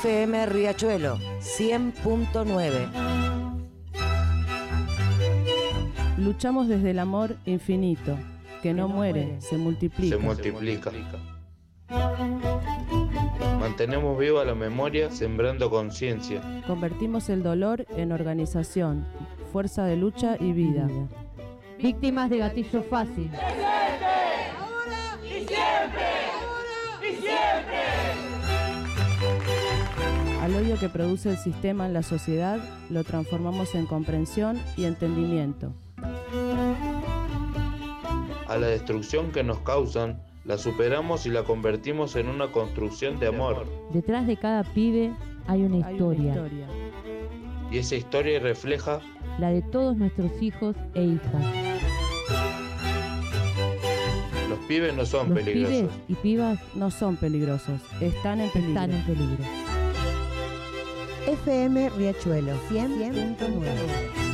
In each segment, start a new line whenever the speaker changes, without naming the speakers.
FM Riachuelo 100.9.
Luchamos desde el amor infinito, que no, muere, se multiplica.
Se multiplica. Mantenemos viva la memoria sembrando conciencia.
Convertimos el dolor en organización, fuerza de lucha y vida.
Víctimas de gatillo fácil.
Al odio que produce el sistema en la sociedad, lo transformamos en comprensión y entendimiento.
A la destrucción que nos causan, la superamos y la convertimos en una construcción de amor.
Detrás de cada pibe hay una
Hay
historia,
una historia.
Y esa historia refleja
la de todos nuestros hijos e hijas.
los pibes no son
Los
peligrosos.
pibes y pibas
No son peligrosos, están en peligro.
están en peligro.
FM Riachuelo 100.9.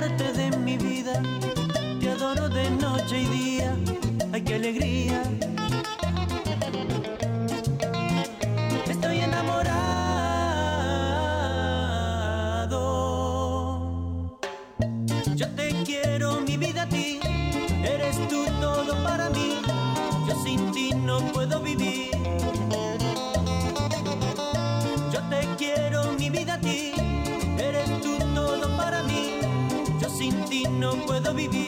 parte de mi vida, te adoro de noche y día. Ay, qué alegría. No puedo vivir.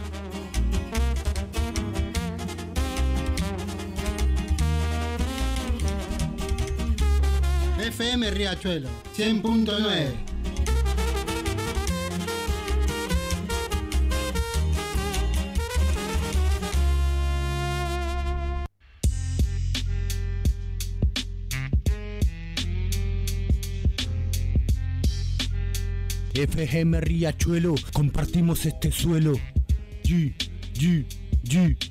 FM Riachuelo 100.9
FGM Riachuelo, compartimos este suelo. G, G, G.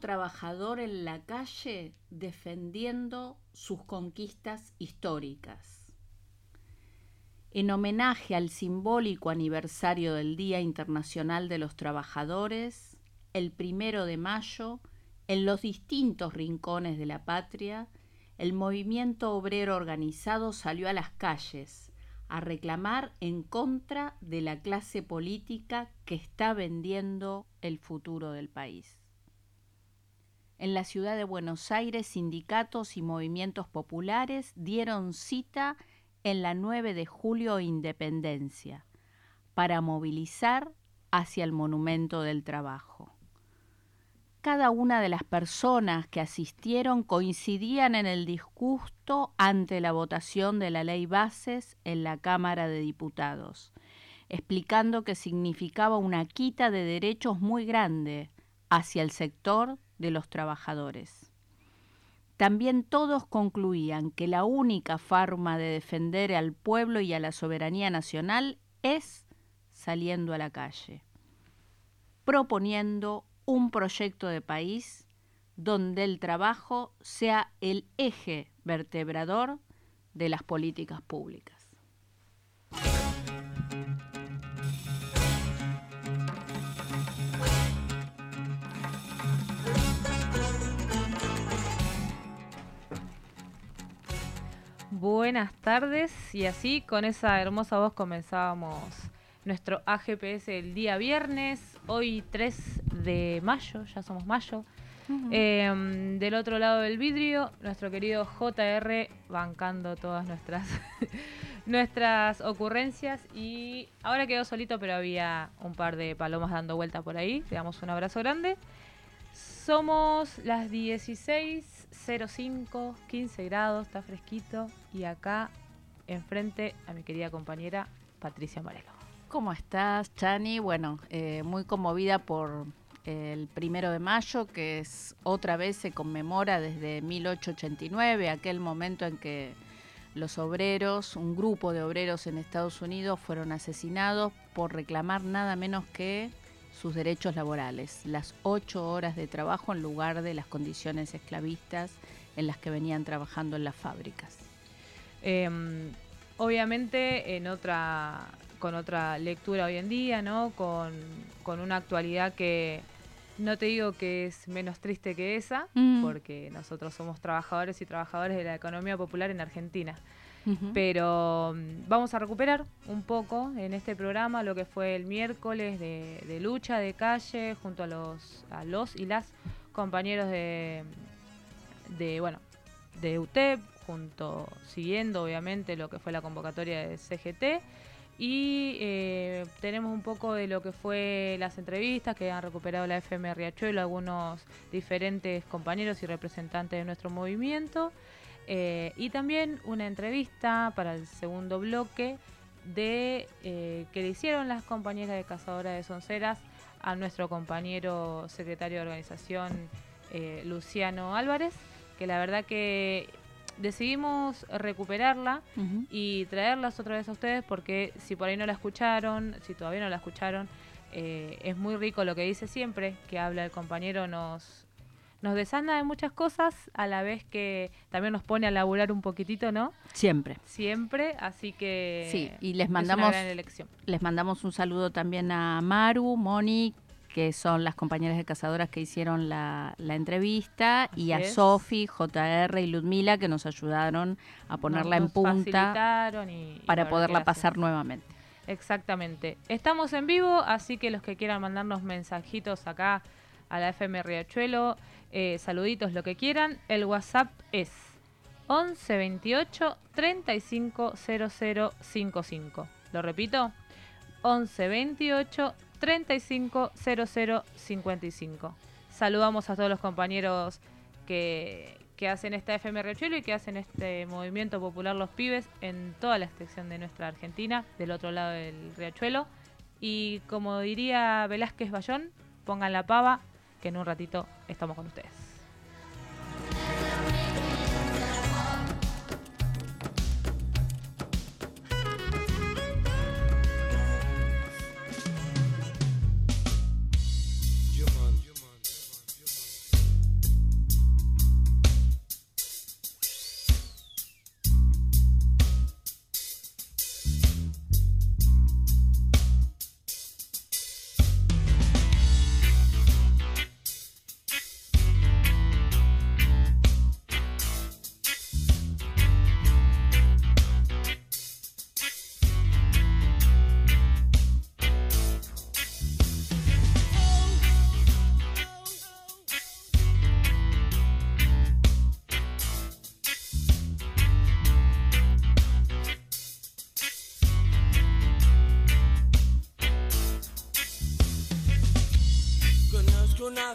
Trabajador en la calle defendiendo sus conquistas históricas. En homenaje al simbólico aniversario del Día Internacional de los Trabajadores, el primero de mayo, en los distintos rincones de la patria, el movimiento obrero organizado salió a las calles a reclamar en contra de la clase política que está vendiendo el futuro del país. En la ciudad de Buenos Aires, sindicatos y movimientos populares dieron cita en la 9 de julio Independencia para movilizar hacia el Monumento del Trabajo. Cada una de las personas que asistieron coincidían en el disgusto ante la votación de la ley bases en la Cámara de Diputados, explicando que significaba una quita de derechos muy grande hacia el sector de los trabajadores. También todos concluían que la única forma de defender al pueblo y a la soberanía nacional es saliendo a la calle, proponiendo un proyecto de país donde el trabajo sea el eje vertebrador de las políticas públicas.
Buenas tardes y así con esa hermosa voz comenzábamos nuestro AGPS el día viernes, hoy 3 de mayo, ya somos mayo. Em, del otro lado del vidrio, nuestro querido JR bancando todas nuestras, nuestras ocurrencias. Y ahora quedó solito, pero había un par de palomas dando vuelta por ahí. Le damos un abrazo grande. Somos las 16.05, 15 grados, está fresquito. Y acá enfrente a mi querida compañera Patricia Morelo.
¿Cómo estás, Chani? Bueno, eh, muy conmovida por el primero de mayo, que es otra vez se conmemora desde 1889, aquel momento en que los obreros, un grupo de obreros en Estados Unidos, fueron asesinados por reclamar nada menos que sus derechos laborales, las ocho horas de trabajo en lugar de las condiciones esclavistas en las que venían trabajando en las fábricas.
Em, obviamente, en otra con otra lectura hoy en día, ¿no? Con, una actualidad que no te digo que es menos triste que esa, mm. porque nosotros somos trabajadores y trabajadores de la economía popular en Argentina. Pero mm, vamos a recuperar un poco en este programa lo que fue el miércoles de, lucha de calle junto a los, a los y las compañeros de, de bueno, de UTEP, junto, siguiendo obviamente lo que fue la convocatoria de CGT. Y eh, tenemos un poco de lo que fue las entrevistas que han recuperado la FM Riachuelo, algunos diferentes compañeros y representantes de nuestro movimiento. Eh, y también una entrevista para el segundo bloque de eh, que le hicieron las compañeras de Cazadora de Sonceras a nuestro compañero secretario de organización Luciano Álvarez, que la verdad que decidimos recuperarla y traerlas otra vez a ustedes porque si por ahí no la escucharon, si todavía no la escucharon, eh, es muy rico lo que dice siempre, que habla el compañero, nos, nos desanda de muchas cosas, a la vez que también nos pone a laburar un poquitito, ¿no?
Siempre.
Siempre, así que
Sí, y les
es una
mandamos,
gran elección.
les mandamos un saludo también a Maru, Moni, que son las compañeras de cazadoras que hicieron la, la entrevista, y a. Sofi, JR y Ludmila, que nos ayudaron a ponerla
Nos-
en punta
y-
para poderla pasar nuevamente.
Exactamente. Estamos en vivo, así que los que quieran mandarnos mensajitos acá a la FM Riachuelo, eh, saluditos, lo que quieran, el WhatsApp es 11 28 35 00 55. Lo repito, 11 28 35 00 55. Saludamos a todos los compañeros que, que hacen esta FM Riachuelo y que hacen este movimiento popular Los Pibes en toda la extensión de nuestra Argentina, del otro lado del Riachuelo. Y como diría Velázquez Bayón, pongan la pava, que en un ratito estamos con ustedes.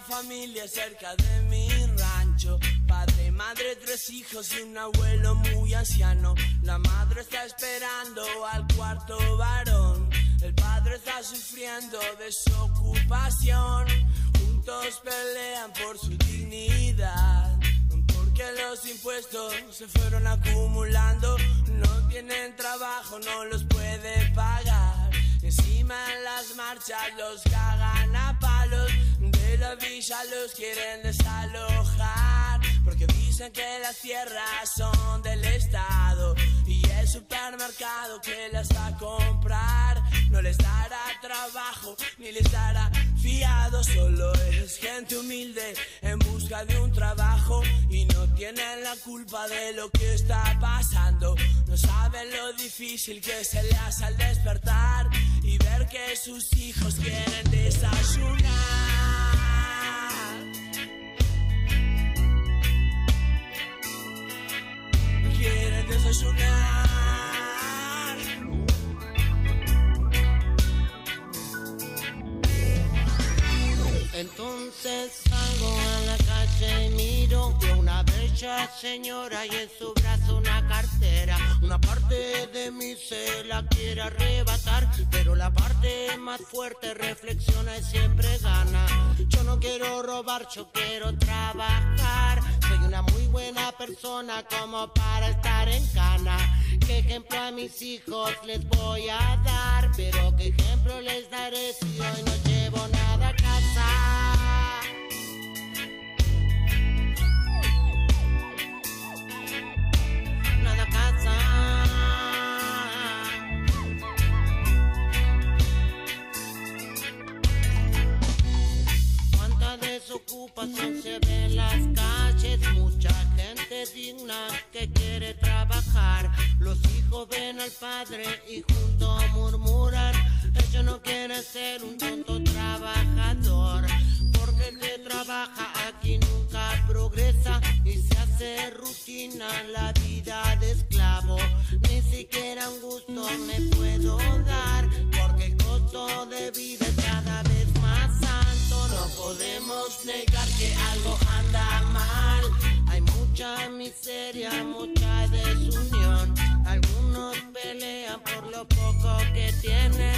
Familia cerca de mi rancho. Padre, madre, tres hijos y un abuelo muy anciano. La madre está esperando al cuarto varón. El padre está sufriendo desocupación. Juntos pelean por su dignidad. Porque los impuestos se fueron acumulando. No tienen trabajo, no los puede pagar. Encima en las marchas los cagan. Villa los quieren desalojar. Porque dicen que las tierras son del Estado. Y el supermercado que las va a comprar. No les dará trabajo ni les dará fiado. Solo es gente humilde en busca de un trabajo. Y no tienen la culpa de lo que está pasando. No saben lo difícil que se le hace al despertar. Y ver que sus hijos quieren desayunar.
Entonces salgo a la calle y miro Veo una bella señora y en su brazo una cartera. Una parte de mí se la quiere arrebatar Pero la parte más fuerte reflexiona y siempre gana. Yo no quiero robar, yo quiero trabajar Soy una muy buena persona como para estar en cana ¿Qué ejemplo a mis hijos les voy a dar? Pero ¿qué ejemplo les daré si hoy no llevo nada a casa? Nada a casa. Cuánta desocupación se ve en las calles, digna que quiere trabajar. Los hijos ven al padre y juntos murmuran, ellos no quieren ser un tonto trabajador. Porque el que trabaja aquí nunca progresa y se hace rutina la vida de esclavo. Ni siquiera un gusto me puedo dar, porque el costo de vida es cada vez más alto. No podemos negar que algo anda mal. Mucha miseria, mucha desunión. Algunos pelean por lo poco que tienen,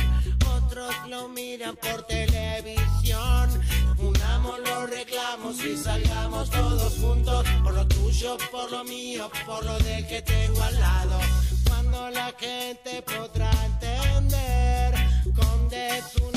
otros lo miran por televisión. Unamos los reclamos y salgamos todos juntos por lo tuyo, por lo mío, por lo del que tengo al lado. Cuando la gente podrá entender, con desunión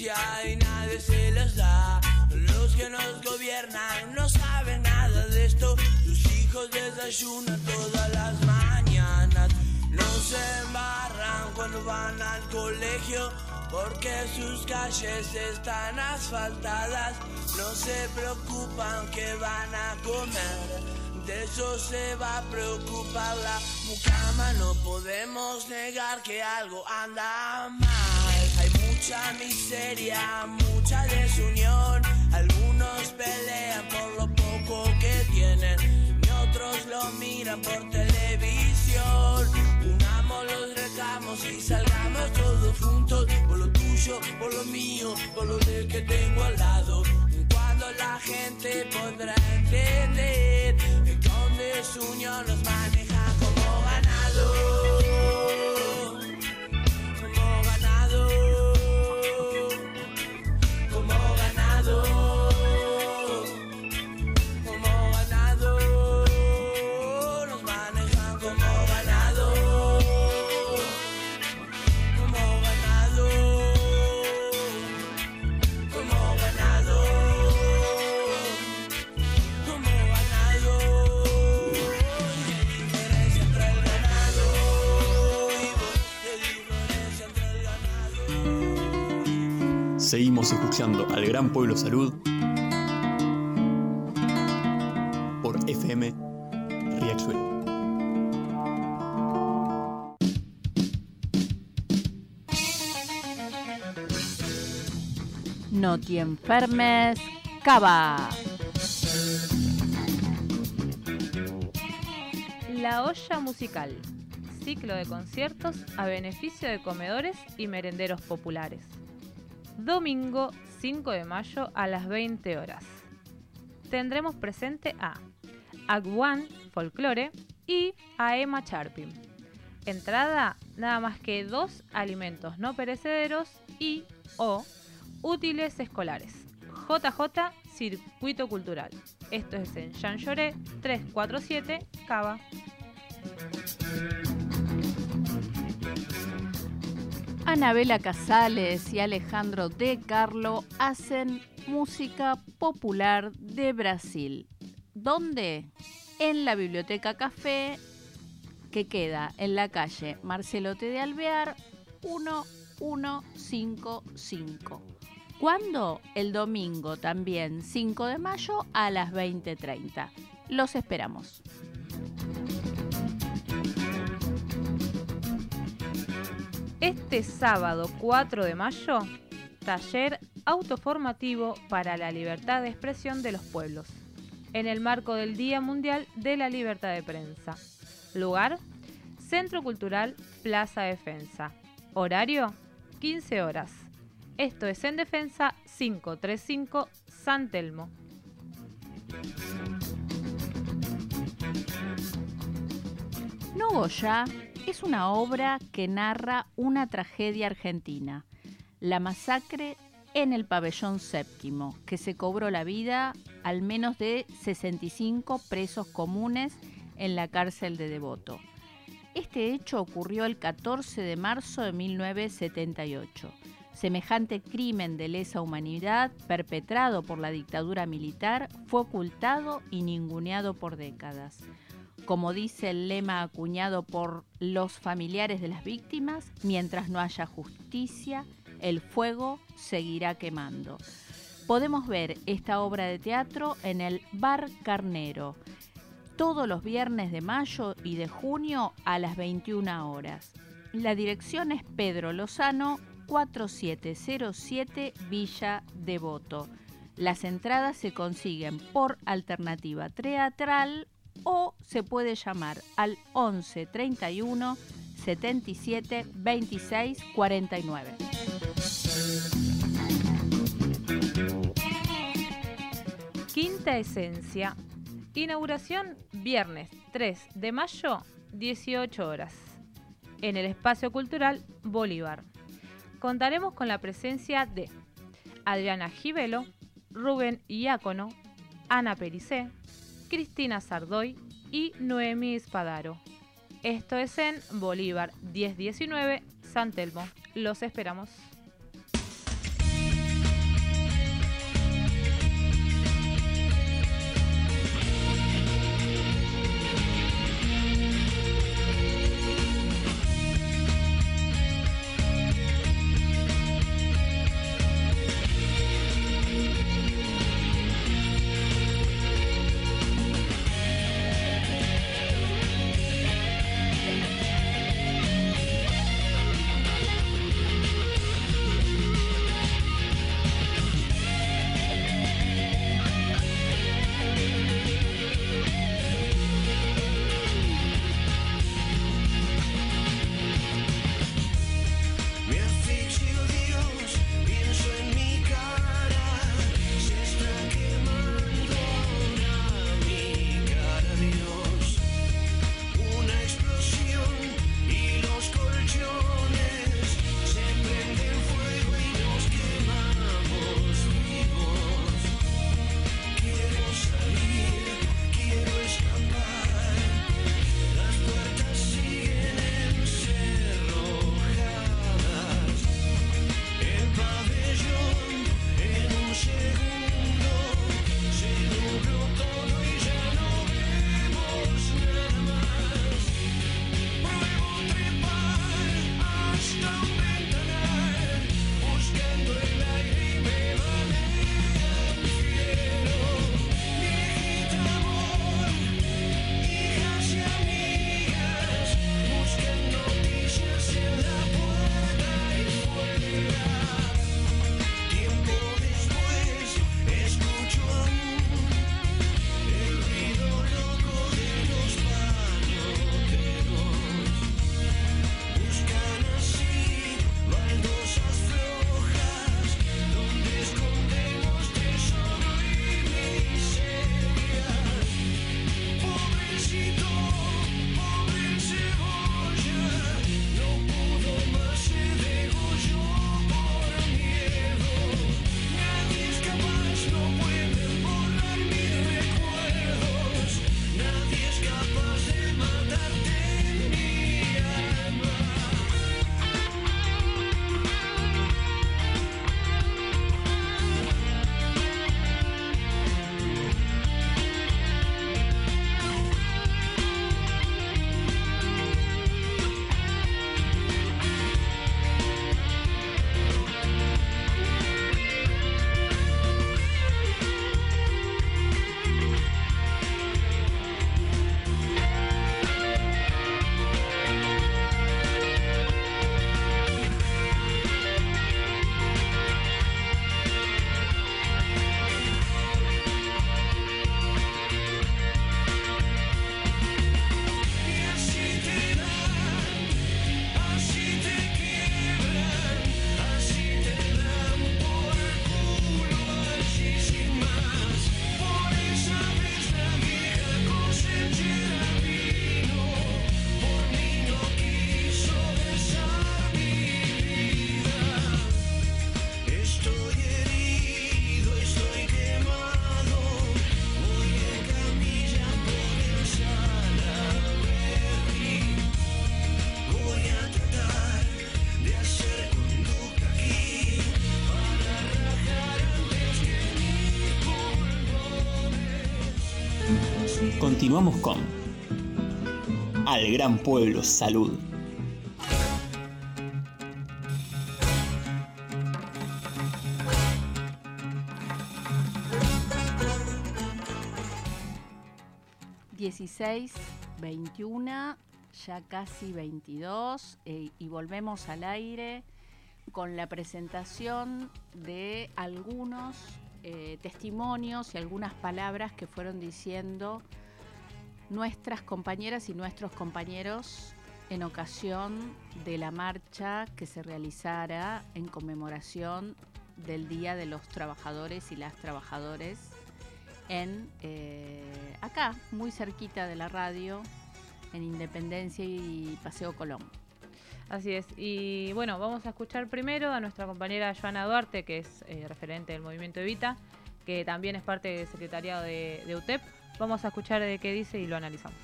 justicia y nadie se las da. Los que nos gobiernan no saben nada de esto. Sus hijos desayunan todas las mañanas. No se embarran cuando van al colegio porque sus calles están asfaltadas. No se preocupan que van a comer. De eso se va a preocupar la mucama. No podemos negar que algo anda mal. Hay mucha miseria, mucha desunión. Algunos pelean por lo poco que tienen. Y otros lo miran por televisión. Unamos los reclamos y salgamos todos juntos. Por lo tuyo, por lo mío, por lo del que tengo al lado. Cuando la gente podrá entender que con desunión nos maneja como ganado.
Seguimos escuchando al Gran Pueblo Salud por FM Riachuelo.
No te enfermes, cava.
La olla musical. Ciclo de conciertos a beneficio de comedores y merenderos populares. Domingo 5 de mayo a las 20 horas. Tendremos presente a Agwan Folklore y a Emma Charpin. Entrada nada más que dos alimentos no perecederos y o útiles escolares. JJ Circuito Cultural. Esto es en Jean Lloré 347 Cava.
Anabela Casales y Alejandro De Carlo hacen música popular de Brasil. ¿Dónde? En la Biblioteca Café, que queda en la calle Marcelote de Alvear 1155. ¿Cuándo? El domingo también, 5 de mayo a las 20.30. Los esperamos.
Este sábado 4 de mayo, taller autoformativo para la libertad de expresión de los pueblos, en el marco del Día Mundial de la Libertad de Prensa. Lugar, Centro Cultural Plaza Defensa. Horario, 15 horas. Esto es en Defensa 535 San Telmo.
No Goya es una obra que narra una tragedia argentina, la masacre en el pabellón séptimo, que se cobró la vida al menos de 65 presos comunes en la cárcel de Devoto. Este hecho ocurrió el 14 de marzo de 1978. Semejante crimen de lesa humanidad perpetrado por la dictadura militar fue ocultado y ninguneado por décadas. Como dice el lema acuñado por los familiares de las víctimas, mientras no haya justicia, el fuego seguirá quemando. Podemos ver esta obra de teatro en el Bar Carnero, todos los viernes de mayo y de junio a las 21 horas. La dirección es Pedro Lozano, 4707 Villa Devoto. Las entradas se consiguen por alternativa teatral o se puede llamar al 11 31 77 26 49.
Quinta Esencia. Inauguración viernes 3 de mayo, 18 horas. En el Espacio Cultural Bolívar. Contaremos con la presencia de Adriana Gibelo, Rubén Iácono, Ana Pericé, Cristina Sardoy y Noemí Espadaro. Esto es en Bolívar 1019, San Telmo. Los esperamos.
Continuamos con Al Gran Pueblo Salud.
...16, 21, ya casi 22... eh, y volvemos al aire con la presentación de algunos eh, testimonios y algunas palabras que fueron diciendo nuestras compañeras y nuestros compañeros en ocasión de la marcha que se realizara en conmemoración del Día de los Trabajadores y las Trabajadoras en eh, acá, muy cerquita de la radio, en Independencia y Paseo Colón.
Así es. Y bueno, vamos a escuchar primero a nuestra compañera Joana Duarte, que es eh, referente del movimiento Evita, que también es parte del secretariado de, de UTEP. Vamos a escuchar de qué dice y lo analizamos.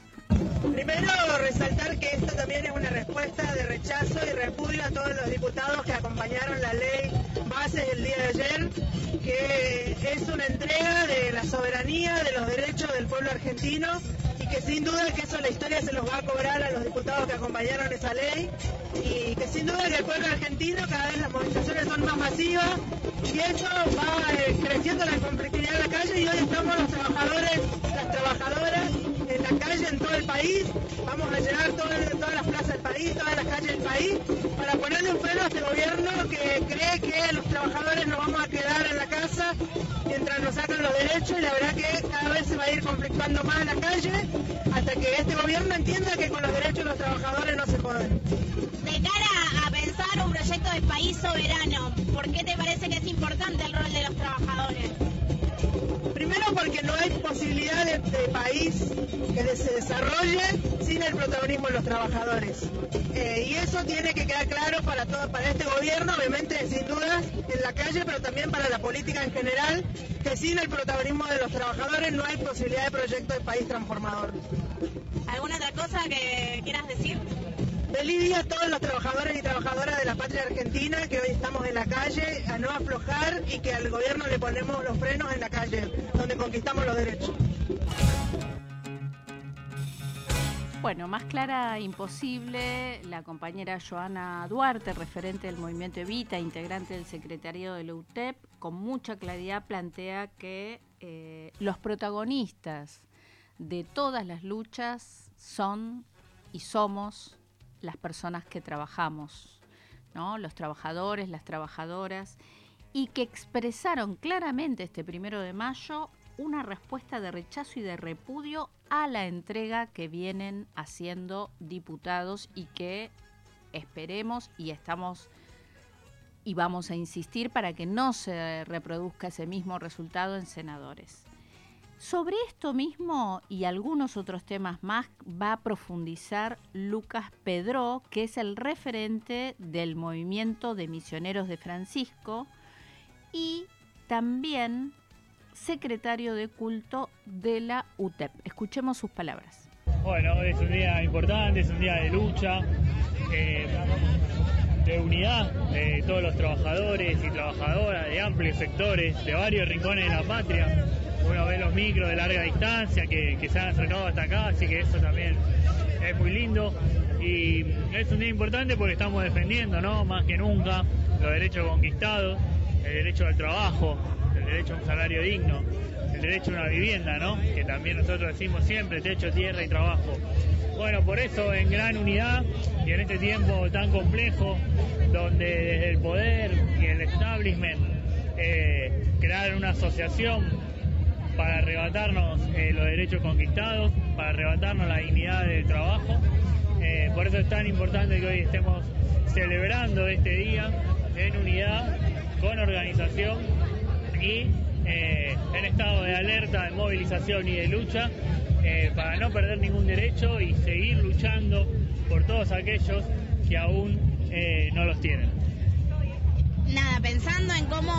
Primero, resaltar que esto también es una respuesta de rechazo y repudio a todos los diputados que acompañaron la ley base el día de ayer, que es una entrega de la soberanía, de los derechos del pueblo argentino que sin duda que eso la historia se los va a cobrar a los diputados que acompañaron esa ley y que sin duda que el pueblo argentino cada vez las movilizaciones son más masivas y eso va eh, creciendo la conflictividad en la calle y hoy estamos los trabajadores, las trabajadoras la calle en todo el país, vamos a llenar todas las plazas del país, todas las calles del país, para ponerle un freno a este gobierno que cree que los trabajadores nos vamos a quedar en la casa mientras nos sacan los derechos y la verdad que cada vez se va a ir conflictuando más en la calle hasta que este gobierno entienda que con los derechos de los trabajadores no se joden.
De cara a pensar un proyecto de país soberano, ¿por qué te parece que es importante el rol de los trabajadores?
Primero porque no hay posibilidad de, país que se desarrolle sin el protagonismo de los trabajadores. Eh, y eso tiene que quedar claro para todo, para este gobierno, obviamente sin dudas, en la calle, pero también para la política en general, que sin el protagonismo de los trabajadores no hay posibilidad de proyecto de país transformador.
¿Alguna otra cosa que quieras decir?
Feliz día a todos los trabajadores y trabajadoras de la patria argentina que hoy estamos en la calle a no aflojar y que al gobierno le ponemos los frenos en la calle, donde conquistamos los derechos.
Bueno, más clara imposible, la compañera Joana Duarte, referente del movimiento Evita, integrante del secretariado de la UTEP, con mucha claridad plantea que eh, los protagonistas de todas las luchas son y somos las personas que trabajamos, ¿no? los trabajadores, las trabajadoras, y que expresaron claramente este primero de mayo una respuesta de rechazo y de repudio a la entrega que vienen haciendo diputados y que esperemos y estamos y vamos a insistir para que no se reproduzca ese mismo resultado en senadores. Sobre esto mismo y algunos otros temas más va a profundizar Lucas Pedro, que es el referente del movimiento de misioneros de Francisco y también secretario de culto de la UTEP. Escuchemos sus palabras.
Bueno, es un día importante, es un día de lucha, eh, de unidad de todos los trabajadores y trabajadoras de amplios sectores, de varios rincones de la patria. Uno ve los micros de larga distancia que, se han acercado hasta acá, así que eso también es muy lindo. Y es un día importante porque estamos defendiendo, ¿no? Más que nunca, los derechos conquistados, el derecho al trabajo, el derecho a un salario digno, el derecho a una vivienda, ¿no? Que también nosotros decimos siempre, techo, tierra y trabajo. Bueno, por eso en gran unidad y en este tiempo tan complejo, donde desde el poder y el establishment eh, crear una asociación para arrebatarnos eh, los derechos conquistados, para arrebatarnos la dignidad del trabajo. Eh, por eso es tan importante que hoy estemos celebrando este día en unidad, con organización y eh, en estado de alerta, de movilización y de lucha para no perder ningún derecho y seguir luchando por todos aquellos que aún no los tienen.
Nada, pensando en cómo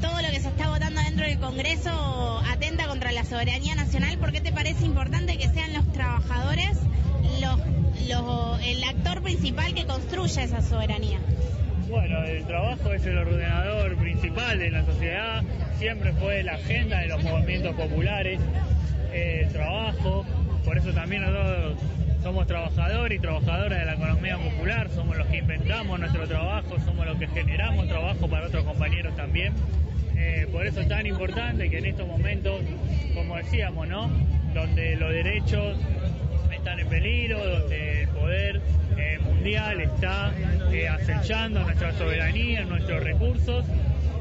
todo lo que se está votando dentro del Congreso atenta contra la soberanía nacional, ¿por qué te parece importante que sean los trabajadores los, los- el actor principal que construya esa soberanía?
Bueno, el trabajo es el ordenador principal de la sociedad, siempre fue la agenda de los movimientos populares, el trabajo, por eso también nosotros somos trabajadores y trabajadoras de la economía popular, somos los que inventamos nuestro trabajo, somos los que generamos trabajo para otros compañeros también. Eh, por eso es tan importante que en estos momentos, como decíamos, ¿no? Donde los derechos están en peligro, donde el poder eh, mundial está eh, acechando nuestra soberanía, nuestros recursos,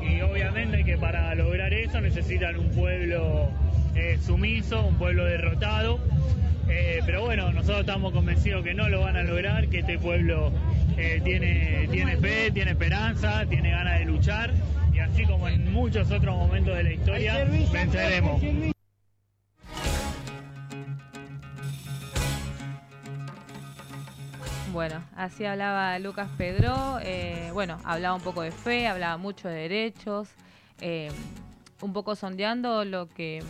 y obviamente que para lograr eso necesitan un pueblo sumiso, un pueblo derrotado. Eh, pero bueno, nosotros estamos convencidos que no lo van a lograr, que este pueblo eh, tiene, tiene fe, tiene esperanza, tiene ganas de luchar y así como en muchos otros momentos de la historia, venceremos.
Bueno, así hablaba Lucas Pedro. eh, bueno, hablaba un poco de fe, hablaba mucho de derechos, eh, un poco sondeando lo que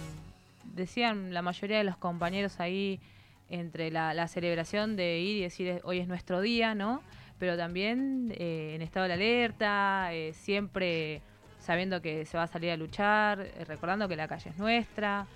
decían la mayoría de los compañeros ahí entre la, la celebración de ir y decir hoy es nuestro día, ¿no? Pero también eh, en estado de alerta, eh, siempre sabiendo que se va a salir a luchar, eh, recordando que la calle es nuestra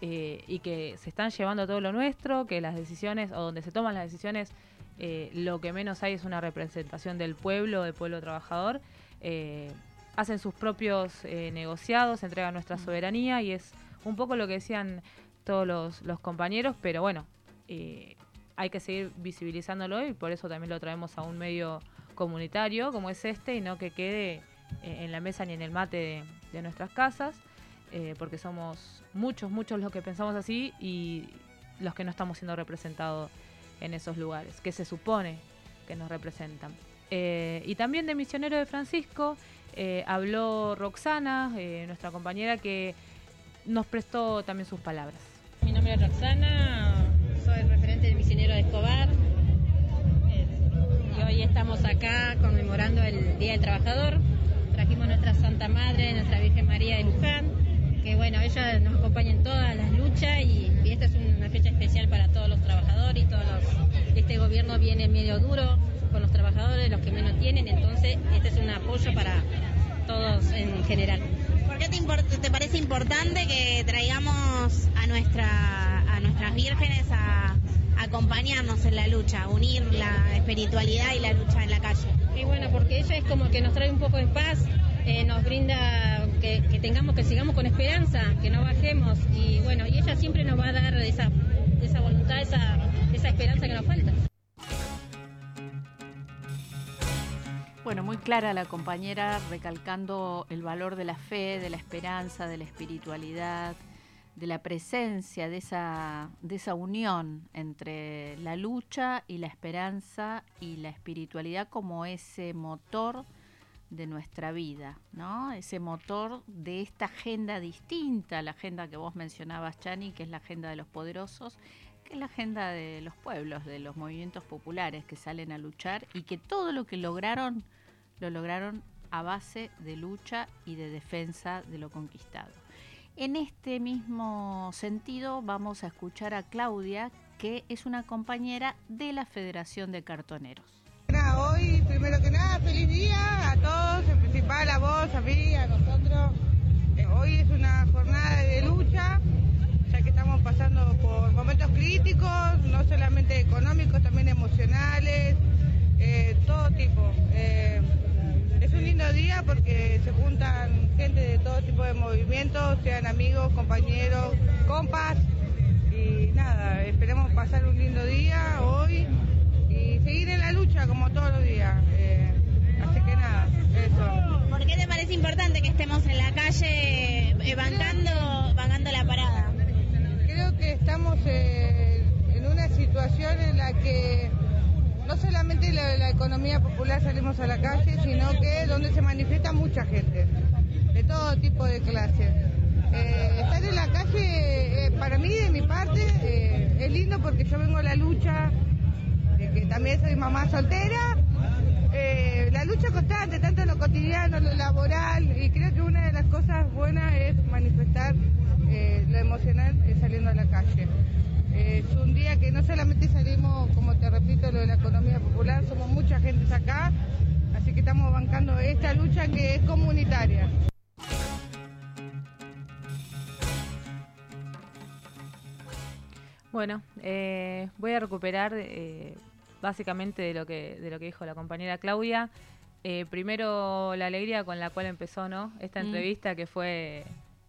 eh, y que se están llevando todo lo nuestro, que las decisiones o donde se toman las decisiones eh, lo que menos hay es una representación del pueblo, del pueblo trabajador. Eh, hacen sus propios negociados, entregan nuestra soberanía y es un poco lo que decían todos los, los compañeros, pero bueno, eh, hay que seguir visibilizándolo y por eso también lo traemos a un medio comunitario como es este y no que quede eh, en la mesa ni en el mate de, nuestras casas, eh, porque somos muchos, muchos los que pensamos así y los que no estamos siendo representados en esos lugares, que se supone que nos representan. Y también de Misionero de Francisco habló Roxana, nuestra compañera, que nos prestó también sus palabras.
Mi nombre es Roxana, soy referente del misionero de Escobar y hoy estamos acá conmemorando el Día del Trabajador. Trajimos nuestra Santa Madre, nuestra Virgen María de Luján, que bueno, ella nos acompaña en todas las luchas y, y esta es una fecha especial para todos los trabajadores y todos los... Este gobierno viene medio duro con los trabajadores, los que menos tienen, entonces este es un apoyo para todos en general.
¿Por qué te, te parece importante que traigamos a, nuestra, a nuestras vírgenes a, a acompañarnos en la lucha, unir la espiritualidad y la lucha en la calle?
Y bueno, porque ella es como que nos trae un poco de paz, eh, nos brinda que, que tengamos, que sigamos con esperanza, que no bajemos y bueno, y ella siempre nos va a dar esa, esa voluntad, esa, esa esperanza que nos falta.
Bueno, muy clara la compañera recalcando el valor de la fe, de la esperanza, de la espiritualidad, de la presencia, de esa, de esa unión entre la lucha y la esperanza y la espiritualidad como ese motor de nuestra vida, ¿no? Ese motor de esta agenda distinta a la agenda que vos mencionabas, Chani, que es la agenda de los poderosos, que es la agenda de los pueblos, de los movimientos populares que salen a luchar y que todo lo que lograron, lo lograron a base de lucha y de defensa de lo conquistado. En este mismo sentido vamos a escuchar a Claudia, que es una compañera de la Federación de Cartoneros.
Hoy, primero que nada, feliz día a todos, en principal a vos, a mí, a nosotros. Eh, hoy es una jornada de lucha, ya que estamos pasando por momentos críticos, no solamente económicos, también emocionales, eh, todo tipo. Eh, es un lindo día porque se juntan gente de todo tipo de movimientos, sean amigos, compañeros, compas. Y nada, esperemos pasar un lindo día hoy y seguir en la lucha como todos los días. Eh, así que nada, eso.
¿Por qué te parece importante que estemos en la calle eh, bancando, bancando la parada?
Creo que estamos eh, en una situación en la que no solamente la, economía popular salimos a la calle, sino que donde se manifiesta mucha gente, de todo tipo de clases. Eh, estar en la calle, eh, para mí, de mi parte, eh, es lindo porque yo vengo a la lucha, que también soy mamá soltera, la lucha constante, tanto en lo cotidiano, lo laboral, y creo que una de las cosas buenas es manifestar lo emocional saliendo a la calle. Eh, es un día que no solamente salimos, como te repito, lo de la economía popular, somos mucha gente acá, así que estamos bancando esta lucha que es comunitaria.
Bueno, eh, voy a recuperar eh, básicamente de lo que de lo que dijo la compañera Claudia. Eh, primero la alegría con la cual empezó, ¿no? Esta
Mm.
entrevista que fue eh,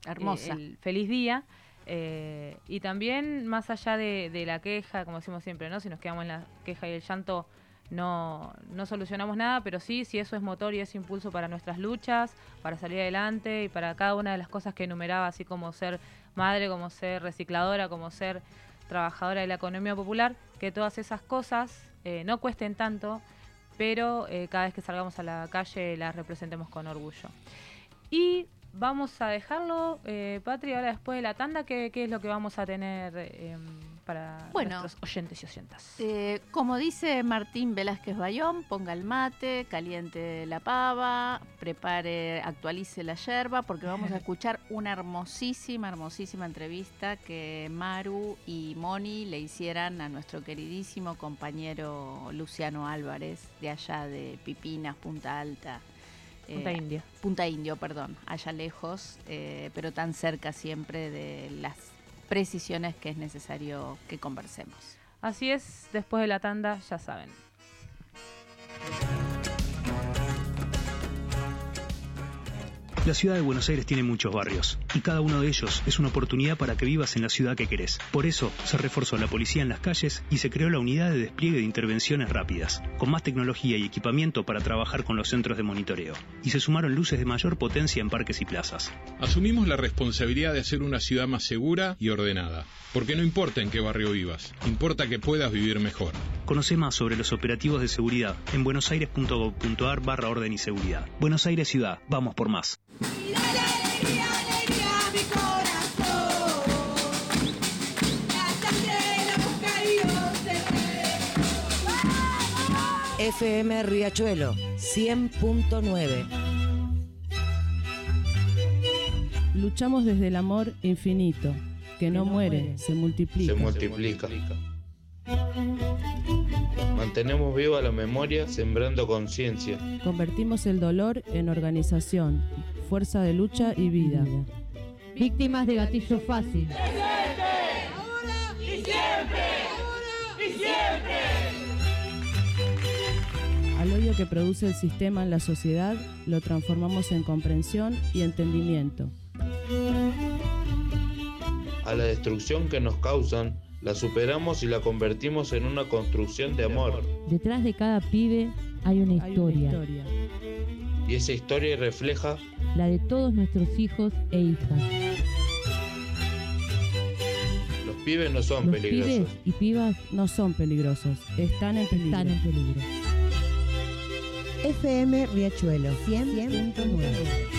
Hermosa.
el feliz día. Eh, y también más allá de, la queja, como decimos siempre, ¿no? Si nos quedamos en la queja y el llanto, no, no solucionamos nada, pero sí, si eso es motor y es impulso para nuestras luchas, para salir adelante y para cada una de las cosas que enumeraba, así como ser madre, como ser recicladora, como ser trabajadora de la economía popular, que todas esas cosas eh, no cuesten tanto, pero eh, cada vez que salgamos a la calle las representemos con orgullo. Y vamos a dejarlo, eh, Patri, ahora después de la tanda, ¿qué, qué es lo que vamos a tener eh, para
Bueno.
nuestros oyentes y oyentas?
Eh, como dice Martín Velázquez Bayón, ponga el mate, caliente la pava, prepare, actualice la yerba, porque vamos a escuchar una hermosísima, hermosísima entrevista que Maru y Moni le hicieran a nuestro queridísimo compañero Luciano Álvarez, de allá de Pipinas, Punta Alta.
Punta Indio.
Punta Indio, perdón, allá lejos, eh, pero tan cerca siempre de las precisiones que es necesario que conversemos.
Así es, después de la tanda, ya saben.
La ciudad de Buenos Aires tiene muchos barrios y cada uno de ellos es una oportunidad para que vivas en la ciudad que querés. Por eso se reforzó la policía en las calles y se creó la unidad de despliegue de intervenciones rápidas, con más tecnología y equipamiento para trabajar con los centros de monitoreo. Y se sumaron luces de mayor potencia en parques y plazas.
Asumimos la responsabilidad de hacer una ciudad más segura y ordenada. Porque no importa en qué barrio vivas, importa que puedas vivir mejor.
Conoce más sobre los operativos de seguridad en buenosaires.gov.ar barra orden y seguridad. Buenos Aires Ciudad, vamos por más.
FM Riachuelo 100.9.
Luchamos desde el amor infinito, que no, muere, se multiplica.
Se multiplica. Mantenemos viva la memoria sembrando conciencia.
Convertimos el dolor en organización, fuerza de lucha y vida.
Víctimas de gatillo fácil.
¡Y siempre! ¡Y siempre!
Al hoyo que produce el sistema en la sociedad, lo transformamos en comprensión y entendimiento.
A la destrucción que nos causan, la superamos y la convertimos en una construcción de amor.
Detrás de cada pibe hay una historia.
Y esa historia refleja
La de todos nuestros hijos e hijas.
los pibes no son
Los
peligrosos.
pibes y pibas no son peligrosos, están en peligro.
Están en peligro.
FM Riachuelo 100.9.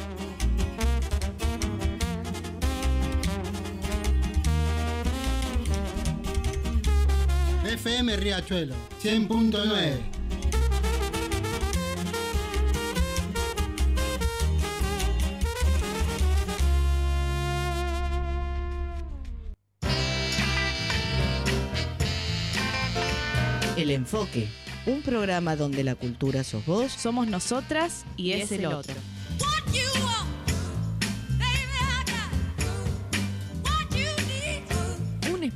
FM Riachuelo 100.9.
El Enfoque, un programa donde la cultura sos vos,
somos nosotras y, es, el otro. Un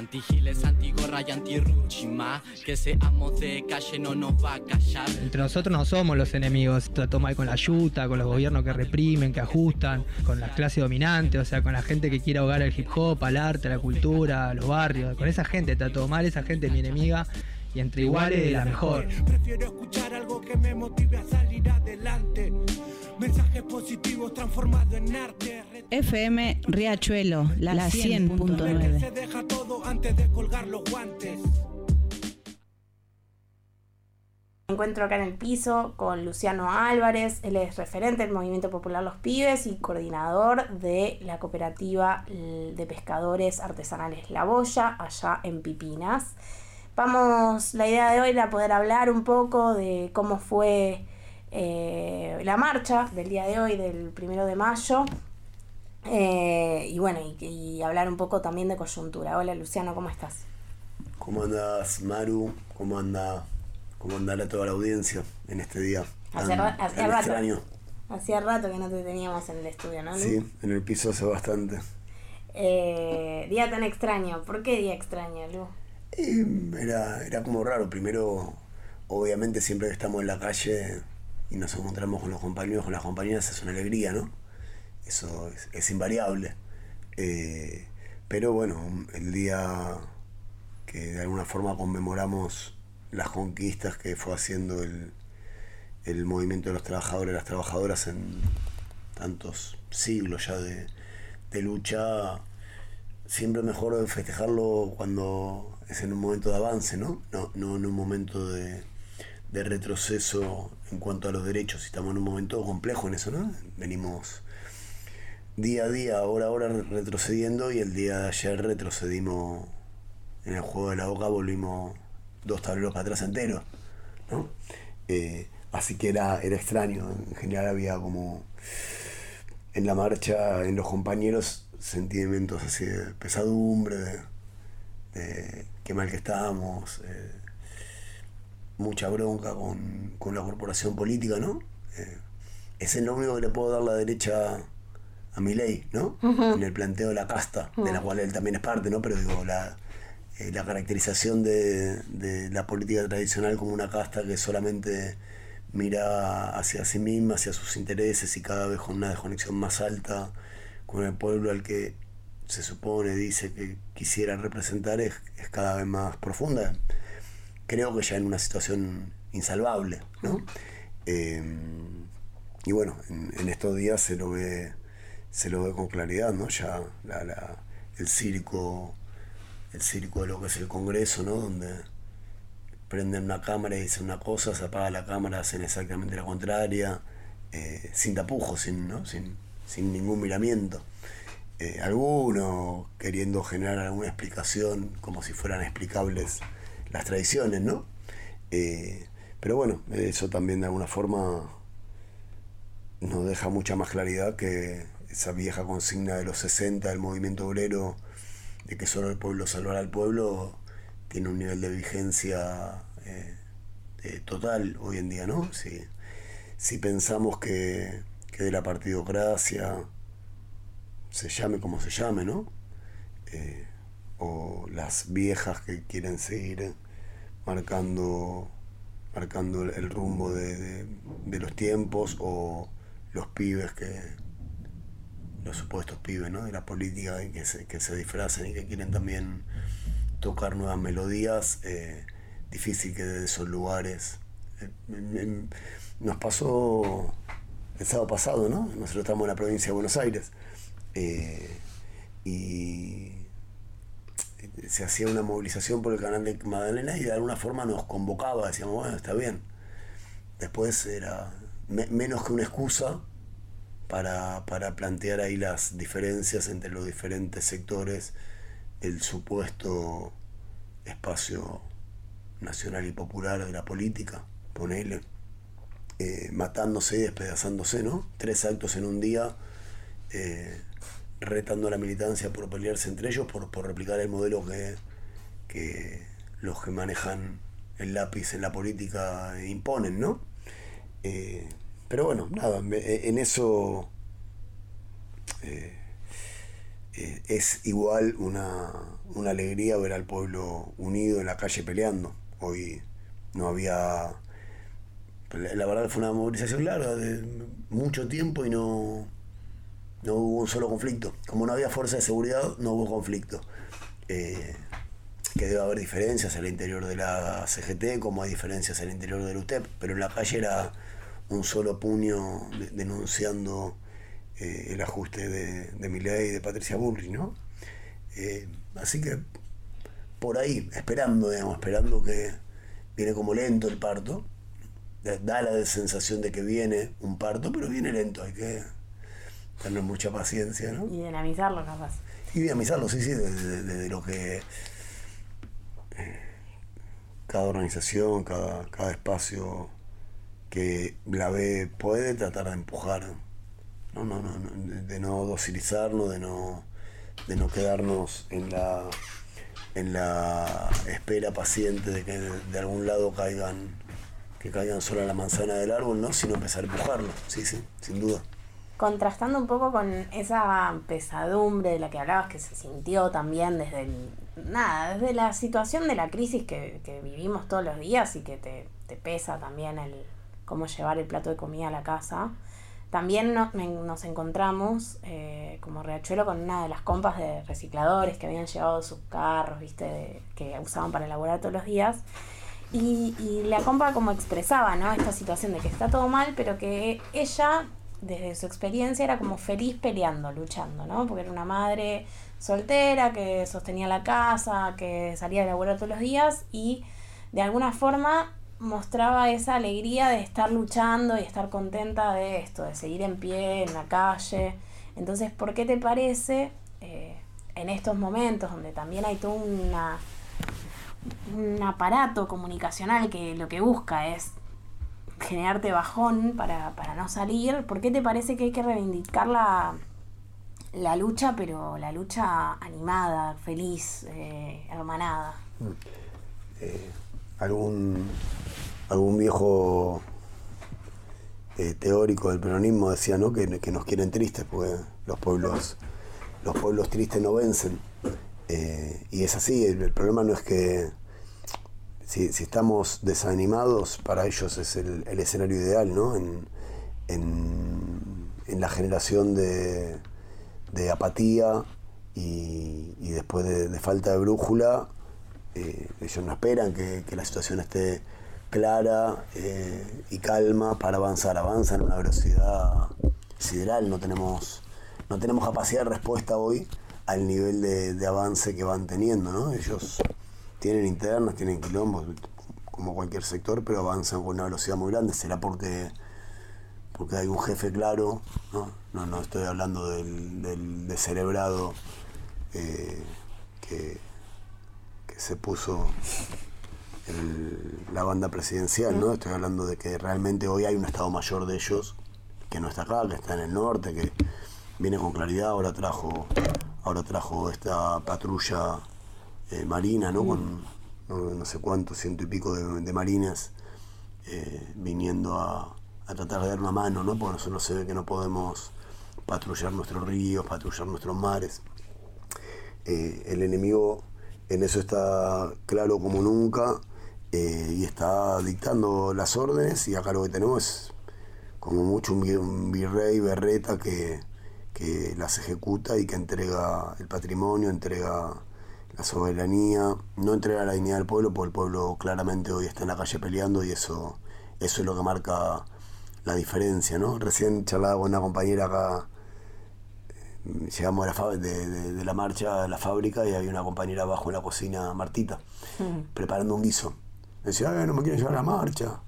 Antigiles, antigorra y antirruchima. Que seamos de calle no nos va a callar.
Entre nosotros no somos los enemigos. Trato mal con la yuta, con los gobiernos que reprimen, que ajustan, con la clase dominante, o sea, con la gente que quiere ahogar el hip hop, al arte, a la cultura, a los barrios. Con esa gente trato mal, esa gente es mi enemiga y entre iguales la mejor.
Prefiero escuchar algo que me motive a salir adelante. Mensajes positivos transformados en arte.
FM Riachuelo, la,
La
100.9.
Se deja todo antes de colgar los guantes.
Me encuentro acá en el piso con Luciano Álvarez, él es referente del Movimiento Popular Los Pibes y coordinador de la cooperativa de pescadores artesanales La Boya, allá en Pipinas. Vamos, la idea de hoy era poder hablar un poco de cómo fue eh, la marcha del día de hoy, del primero de mayo, eh, y bueno, y, y hablar un poco también de coyuntura. Hola Luciano, ¿cómo estás?
¿Cómo andas, Maru? ¿Cómo anda, cómo andará toda la audiencia en este día?
Hace
tan- tan
rato. Hacía rato que no te teníamos en el estudio, ¿no? Lu?
Sí, en el piso hace bastante.
Eh, día tan extraño. ¿Por qué día extraño, Lu?
Era, era como raro. Primero, obviamente, siempre que estamos en la calle y nos encontramos con los compañeros, con las compañeras, es una alegría, ¿no? Eso es, es invariable. Eh, pero bueno, el día que de alguna forma conmemoramos las conquistas que fue haciendo el, el movimiento de los trabajadores y las trabajadoras en tantos siglos ya de, de lucha, siempre mejor festejarlo cuando es en un momento de avance, ¿no? No, no en un momento de, de retroceso en cuanto a los derechos. Estamos en un momento complejo en eso, ¿no? Venimos día a día, hora a hora retrocediendo y el día de ayer retrocedimos en el juego de la boca, volvimos dos tableros para atrás enteros, ¿no? Eh, así que era, era extraño, en general había como en la marcha, en los compañeros, sentimientos así de pesadumbre, de, qué mal que estábamos, eh, mucha bronca con, con la corporación política, ¿no? Eh, ese es lo único que le puedo dar la derecha a mi ley, ¿no? En el planteo de la casta, de la cual él también es parte, ¿no? Pero digo, la, eh, la caracterización de, de la política tradicional como una casta que solamente mira hacia sí misma, hacia sus intereses y cada vez con una desconexión más alta con el pueblo al que se supone, dice que quisiera representar, es, es cada vez más profunda. Creo que ya en una situación insalvable, ¿no? Eh, y bueno, en, en estos días se lo ve se lo ve con claridad, ¿no? Ya la, la- el circo, el circo de lo que es el Congreso, ¿no? Donde prenden una cámara y dicen una cosa, se apaga la cámara, hacen exactamente la contraria, eh, sin tapujos, sin, ¿no? sin, sin ningún miramiento. Eh, algunos queriendo generar alguna explicación como si fueran explicables las tradiciones, ¿no? Eh, pero bueno, eso también de alguna forma nos deja mucha más claridad que esa vieja consigna de los 60 del movimiento obrero de que solo el pueblo salvará al pueblo tiene un nivel de vigencia eh, eh, total hoy en día, ¿no? Si, pensamos que, que de la partidocracia se llame como se llame, ¿no? O las viejas que quieren seguir marcando marcando el, rumbo de, de- los tiempos o los pibes que los supuestos pibes ¿no? de la política que se, que se disfrazan y que quieren también tocar nuevas melodías eh, difícil que de esos lugares eh, nos pasó el sábado pasado ¿no? nosotros estamos en la provincia de Buenos Aires eh, y se hacía una movilización por el canal de Magdalena y de alguna forma nos convocaba, decíamos, bueno, está bien. Después era me- menos que una excusa para, para plantear ahí las diferencias entre los diferentes sectores, el supuesto espacio nacional y popular de la política, ponele, eh, matándose y despedazándose, ¿no? Tres actos en un día. eh, retando a la militancia por pelearse entre ellos, por, por replicar el modelo que, que los que manejan el lápiz en la política imponen, ¿no? Eh, pero bueno, nada, me- en eso eh, eh, es igual una, una alegría ver al pueblo unido en la calle peleando. Hoy no había la verdad fue una movilización larga de mucho tiempo y no, no hubo un solo conflicto. Como no había fuerza de seguridad, no hubo conflicto. Eh, que debe haber diferencias en el interior de la CGT, como hay diferencias en el interior del UTEP, pero en la calle era un solo puño denunciando eh, el ajuste de, de y de Patricia Bullrich, ¿no? Eh, así que por ahí, esperando, digamos, esperando que viene como lento el parto, da la sensación de que viene un parto, pero viene lento, hay que tener mucha paciencia, ¿no?
Y dinamizarlo capaz.
Y dinamizarlo, sí, sí, desde, lo que cada organización, cada, cada espacio que la ve puede tratar de empujar, no, no, no, de no docilizarnos, de no, de no quedarnos en la en la espera paciente de que de algún lado caigan que caigan solo a la manzana del árbol, ¿no? Sino empezar a empujarlo, sí, sí, sin duda.
Contrastando un poco con esa pesadumbre de la que hablabas que se sintió también desde nada, desde la situación de la crisis que, vivimos todos los días y que te, pesa también el cómo llevar el plato de comida a la casa. También nos encontramos eh, como Riachuelo con una de las compas de recicladores que habían llevado sus carros, viste, que usaban para elaborar todos los días. Y, la compa como expresaba, ¿no? Esta situación de que está todo mal, pero que ella, desde su experiencia, era como feliz peleando, luchando, ¿no? Porque era una madre soltera que sostenía la casa, que salía a laburar todos los días y de alguna forma mostraba esa alegría de estar luchando y estar contenta de esto, de seguir en pie en la calle. Entonces, ¿por qué te parece eh, en estos momentos donde también hay toda una un aparato comunicacional que lo que busca es generarte bajón para, no salir, ¿por qué te parece que hay que reivindicar la, la lucha, pero la lucha animada, feliz, eh, hermanada? Mm.
Eh, algún, algún viejo eh, teórico del peronismo decía ¿no? que, que, nos quieren tristes, porque los pueblos, los pueblos tristes no vencen. Eh, y es así, el, problema no es que si, estamos desanimados, para ellos es el, escenario ideal, ¿no? En, la generación de, apatía y, después de, falta de brújula, eh, ellos no esperan que, la situación esté clara eh, y calma para avanzar. Avanzan a una velocidad sideral, no tenemos, no tenemos capacidad de respuesta hoy al nivel de, avance que van teniendo, ¿no? Ellos tienen internas, tienen quilombos, como cualquier sector, pero avanzan con una velocidad muy grande. ¿Será porque, porque hay un jefe claro? No, no, no estoy hablando del, del descerebrado eh, que, se puso la banda presidencial, ¿no? Estoy hablando de que realmente hoy hay un Estado Mayor de ellos que no está acá, que está en el norte, que viene con claridad, ahora trajo ahora trajo esta patrulla eh, marina, ¿no? Con no, sé cuántos, ciento y pico de, marines eh, viniendo a, tratar de dar una mano, ¿no? Porque nosotros se ve que no podemos patrullar nuestros ríos, patrullar nuestros mares. Eh, el enemigo en eso está claro como nunca y está dictando las órdenes y acá lo que tenemos es como mucho un virrey berreta que, que las ejecuta y que entrega el patrimonio, entrega la soberanía, no entrega la dignidad del pueblo, porque el pueblo claramente hoy está en la calle peleando y eso, eso es lo que marca la diferencia, ¿no? Recién charlaba con una compañera acá, eh, llegamos a la de, la marcha a la fábrica y había una compañera abajo en la cocina, Martita, preparando un guiso. Me decía, no me quieren llevar a la marcha.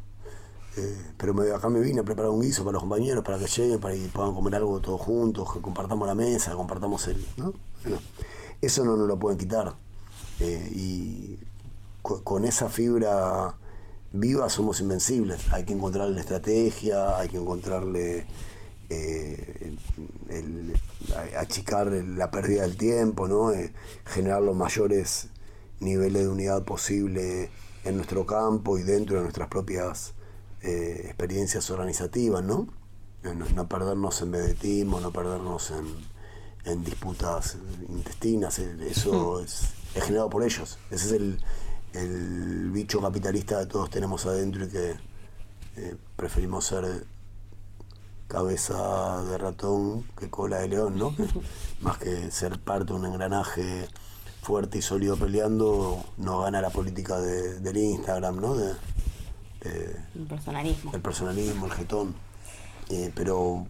Eh, pero acá me vine a preparar un guiso para los compañeros, para que lleguen, para que puedan comer algo todos juntos, que compartamos la mesa, compartamos el... ¿no? Eso no nos lo pueden quitar. Eh, y con esa fibra viva somos invencibles. Hay que encontrarle estrategia, hay que encontrarle... Eh, achicar la pérdida del tiempo, ¿no? generar los mayores niveles de unidad posible en nuestro campo y dentro de nuestras propias eh, experiencias organizativas, ¿no? ¿no? perdernos en vedetismo, no perdernos en, en disputas intestinas, eh, eso es, es generado por ellos. Ese es el, el bicho capitalista que todos tenemos adentro y que eh, preferimos ser cabeza de ratón que cola de león, ¿no? Más que ser parte de un engranaje fuerte y sólido peleando, no gana la política de- del Instagram, ¿no? De, de-
El personalismo.
el personalismo, el jetón. Eh, pero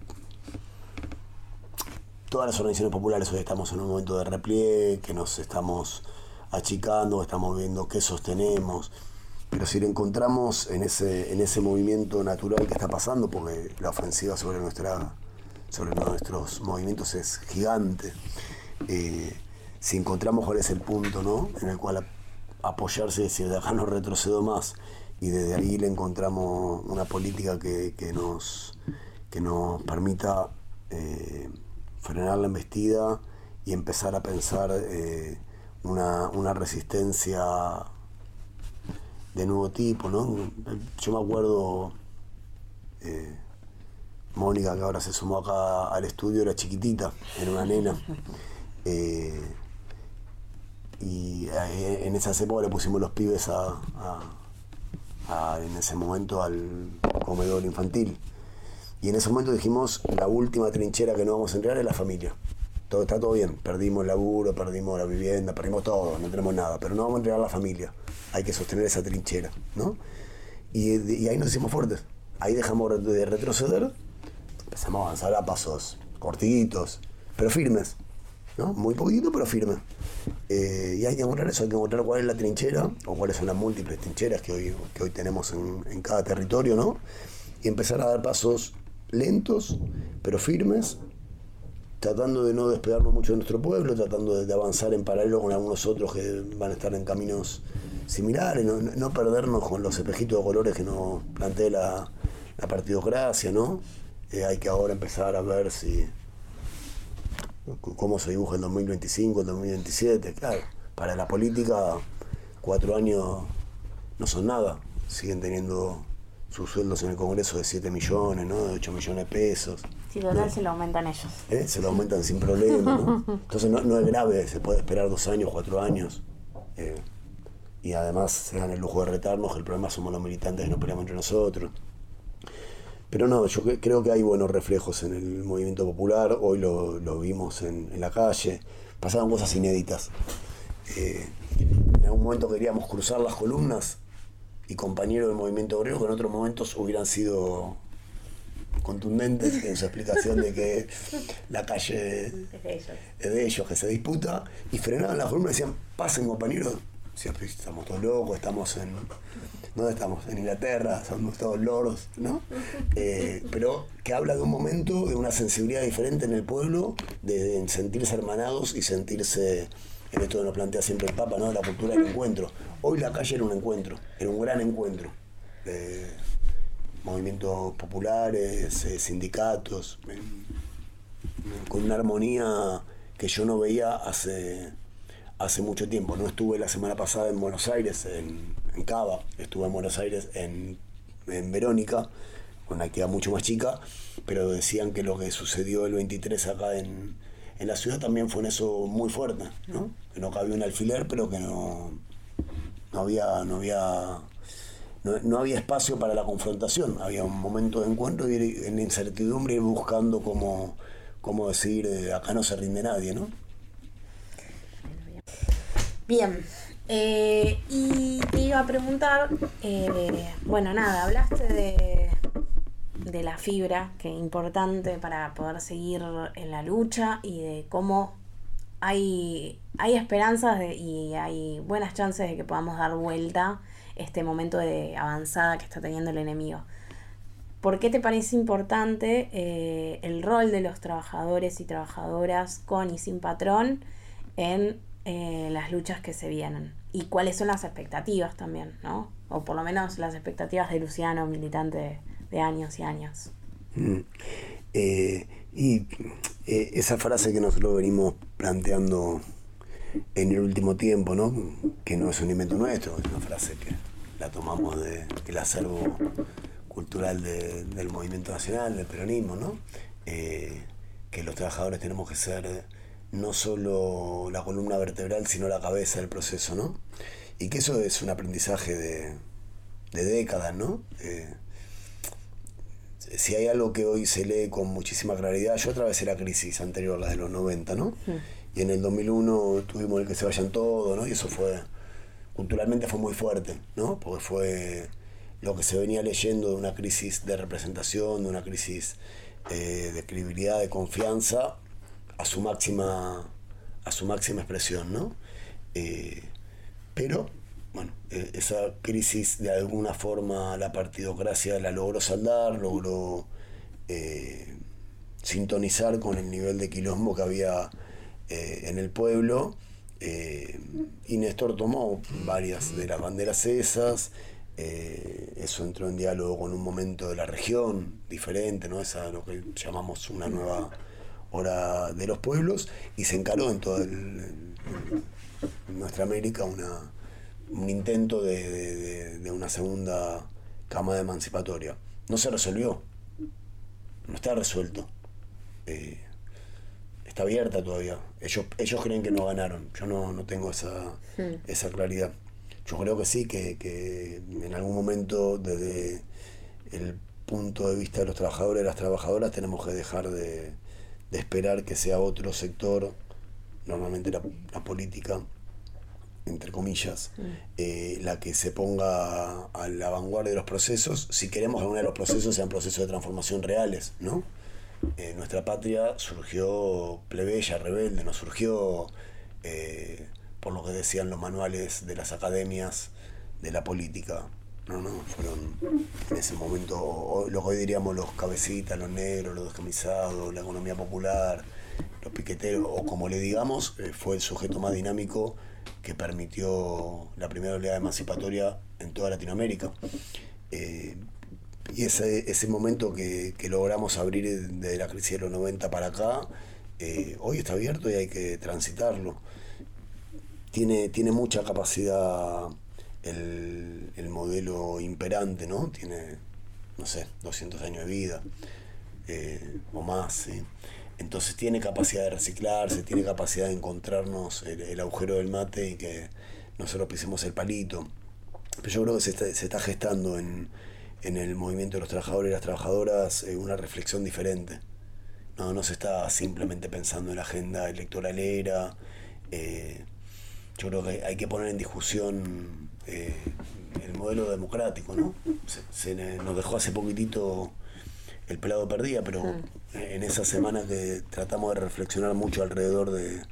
todas las organizaciones populares hoy estamos en un momento de repliegue, que nos estamos achicando, estamos viendo qué sostenemos. Pero si le encontramos en ese, en ese movimiento natural que está pasando, porque la ofensiva sobre, nuestra, sobre nuestros movimientos es gigante, eh, si encontramos cuál es el punto ¿no? en el cual ap- apoyarse y decir, de acá no retrocedo más, y desde ahí le encontramos una política que, que nos, que nos permita eh, frenar la embestida y empezar a pensar eh, una, una resistencia de nuevo tipo, ¿no? Yo me acuerdo, eh, Mónica, que ahora se sumó acá al estudio, era chiquitita, era una nena. eh, y en esas épocas le pusimos los pibes a, a- a- en ese momento al comedor infantil. Y en ese momento dijimos, la última trinchera que no vamos a entrar es la familia. Todo está todo bien, perdimos el laburo, perdimos la vivienda, perdimos todo, no tenemos nada, pero no vamos a entregar a la familia. Hay que sostener esa trinchera, ¿no? Y, ahí nos hicimos fuertes. Ahí dejamos de retroceder, empezamos a avanzar a pasos cortitos, pero firmes, ¿no? Muy poquito, pero firmes. Eh, y hay que encontrar eso, hay que encontrar cuál es la trinchera, o cuáles son las múltiples trincheras que hoy, que hoy tenemos en, en cada territorio, ¿no? Y empezar a dar pasos lentos, pero firmes, tratando de no despegarnos mucho de nuestro pueblo, tratando de, avanzar en paralelo con algunos otros que van a estar en caminos similares, no, no perdernos con los espejitos de colores que nos plantea la, la partidocracia, ¿no? Eh, hay que ahora empezar a ver si cómo se dibuja el 2025, el 2027, claro. Para la política, cuatro años no son nada. Siguen teniendo sus sueldos en el Congreso de 7 millones, ¿no? De 8 millones de pesos.
Si total se lo aumentan ellos.
¿eh? Se lo aumentan sin problema, ¿no? Entonces no, no es grave, se puede esperar dos años, cuatro años. eh, y además se dan el lujo de retarnos, el problema somos los militantes que nos peleamos entre nosotros. Pero no, yo cre- creo que hay buenos reflejos en el movimiento popular, hoy lo, lo vimos en, en la calle, pasaban cosas inéditas. Eh, en algún momento queríamos cruzar las columnas y compañeros del movimiento obrero que en otros momentos hubieran sido contundentes en su explicación de que la calle
Es de ellos.
es de ellos que se disputa y frenaban la columna y decían, pasen compañeros. "Pero estamos todos locos, estamos en... ¿Dónde estamos? En Inglaterra, somos todos loros, ¿no? Eh, pero que habla de un momento, de una sensibilidad diferente en el pueblo, de, en sentirse hermanados y sentirse, en esto nos plantea siempre el Papa, ¿no? La cultura del encuentro. Hoy la calle era un encuentro, era un gran encuentro. de movimientos populares, eh, sindicatos, eh, con una armonía que yo no veía hace, hace mucho tiempo. No estuve la semana pasada en Buenos Aires, en, Cava, estuve en Buenos Aires, en, en Verónica, con una actividad mucho más chica, pero decían que lo que sucedió el 23 acá en, en la ciudad también fue en eso muy fuerte, ¿no? Que no cabía un alfiler, pero que no, no había, no había no, no había espacio para la confrontación, había un momento de encuentro y ir en incertidumbre ir buscando cómo, cómo decir eh, acá no se rinde nadie, ¿no?
Bien. eh, y te iba a preguntar, eh, bueno, nada, hablaste de, de la fibra, que es importante para poder seguir en la lucha y de cómo hay, hay esperanzas y hay buenas chances de que podamos dar vuelta este momento de avanzada que está teniendo el enemigo. ¿Por qué te parece importante eh, el rol de los trabajadores y trabajadoras con y sin patrón en eh, las luchas que se vienen? ¿Y cuáles son las expectativas también, no? O por lo menos las expectativas de Luciano, militante de, años y años.
Mm. Eh, y eh, esa frase que nosotros venimos planteando en el último tiempo, ¿no? que no es un invento nuestro, es una frase que la tomamos de- del acervo cultural de- del movimiento nacional, del peronismo, ¿no? Eh, que los trabajadores tenemos que ser no solo la columna vertebral, sino la cabeza del proceso, ¿no? Y que eso es un aprendizaje de, décadas, ¿no? Si hay algo que hoy se lee con muchísima claridad, yo atravesé la crisis anterior, la de los 90, ¿no? Y en el 2001 tuvimos el que se vayan todos, ¿no? Y eso fue, culturalmente fue muy fuerte, ¿no? Porque fue lo que se venía leyendo de una crisis de representación, de una crisis eh, de credibilidad, de confianza, a su máxima, a su máxima expresión, ¿no? Eh, pero, bueno, eh, esa crisis de alguna forma la partidocracia la logró saldar, logró sintonizar con el nivel de quilombo que había en el pueblo. y Néstor tomó varias de las banderas esas, eh, eso entró en diálogo con un momento de la región diferente, ¿no? Esa lo que llamamos una nueva hora de los pueblos, y se encaró en toda nuestra América una, un intento de, una segunda cama emancipatoria. No se resolvió, no está resuelto. Eh, está abierta todavía. Ellos, ellos creen que no ganaron. Yo no, no tengo esa, esa claridad. Yo creo que sí, que, en algún momento desde el punto de vista de los trabajadores y las trabajadoras tenemos que dejar de, esperar que sea otro sector, normalmente la, política, entre comillas, mm. eh, la que se ponga a la vanguardia de los procesos, si queremos que uno de los procesos sean procesos de transformación reales, ¿no? Eh, nuestra patria surgió plebeya, rebelde, no surgió eh, por lo que decían los manuales de las academias de la política. No, no, fueron en ese momento lo que hoy diríamos los cabecitas, los negros, los descamisados, la economía popular, los piqueteros, o como le digamos, fue el sujeto más dinámico que permitió la primera oleada emancipatoria en toda Latinoamérica. Eh, y ese, ese momento que, logramos abrir desde la crisis de los 90 para acá, eh, hoy está abierto y hay que transitarlo tiene, tiene mucha capacidad el, modelo imperante, ¿no? Tiene, no sé, 200 años de vida eh, o más, Entonces tiene capacidad de reciclarse, tiene capacidad de encontrarnos el, agujero del mate y que nosotros pisemos el palito. Pero yo creo que se está, gestando en, el movimiento de los trabajadores y las trabajadoras eh, una reflexión diferente. No, no se está simplemente pensando en la agenda electoralera, eh, yo creo que hay que poner en discusión eh, el modelo democrático, ¿no? Se, nos dejó hace poquitito el pelado perdía, pero en esa semana que tratamos de reflexionar mucho alrededor de,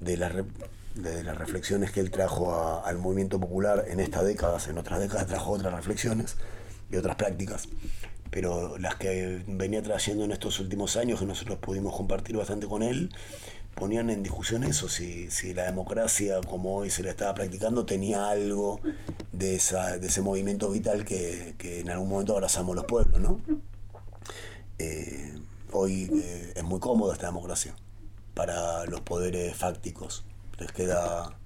de, las reflexiones que él trajo al movimiento popular en esta década, en otras décadas trajo otras reflexiones y otras prácticas, pero las que venía trayendo en estos últimos años, que nosotros pudimos compartir bastante con él, ponían en discusión eso, si, si la democracia como hoy se la estaba practicando tenía algo de, esa, de ese movimiento vital que, en algún momento abrazamos los pueblos, ¿no? Eh, hoy eh, es muy cómoda esta democracia para los poderes fácticos. Les queda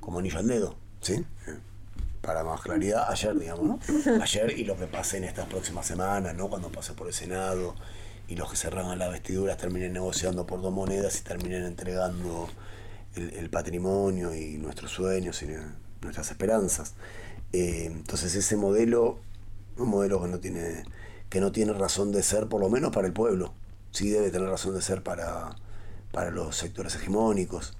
como anillo al dedo, ¿sí? Eh, para más claridad, ayer, digamos. Ayer y lo que pase en estas próximas semanas, ¿no? Cuando pase por el Senado, y los que cerraban las vestiduras terminen negociando por dos monedas y terminen entregando el, patrimonio y nuestros sueños y nuestras esperanzas. Entonces ese modelo, un modelo que no tiene que no tiene razón de ser, por lo menos para el pueblo, sí debe tener razón de ser para, para los sectores hegemónicos.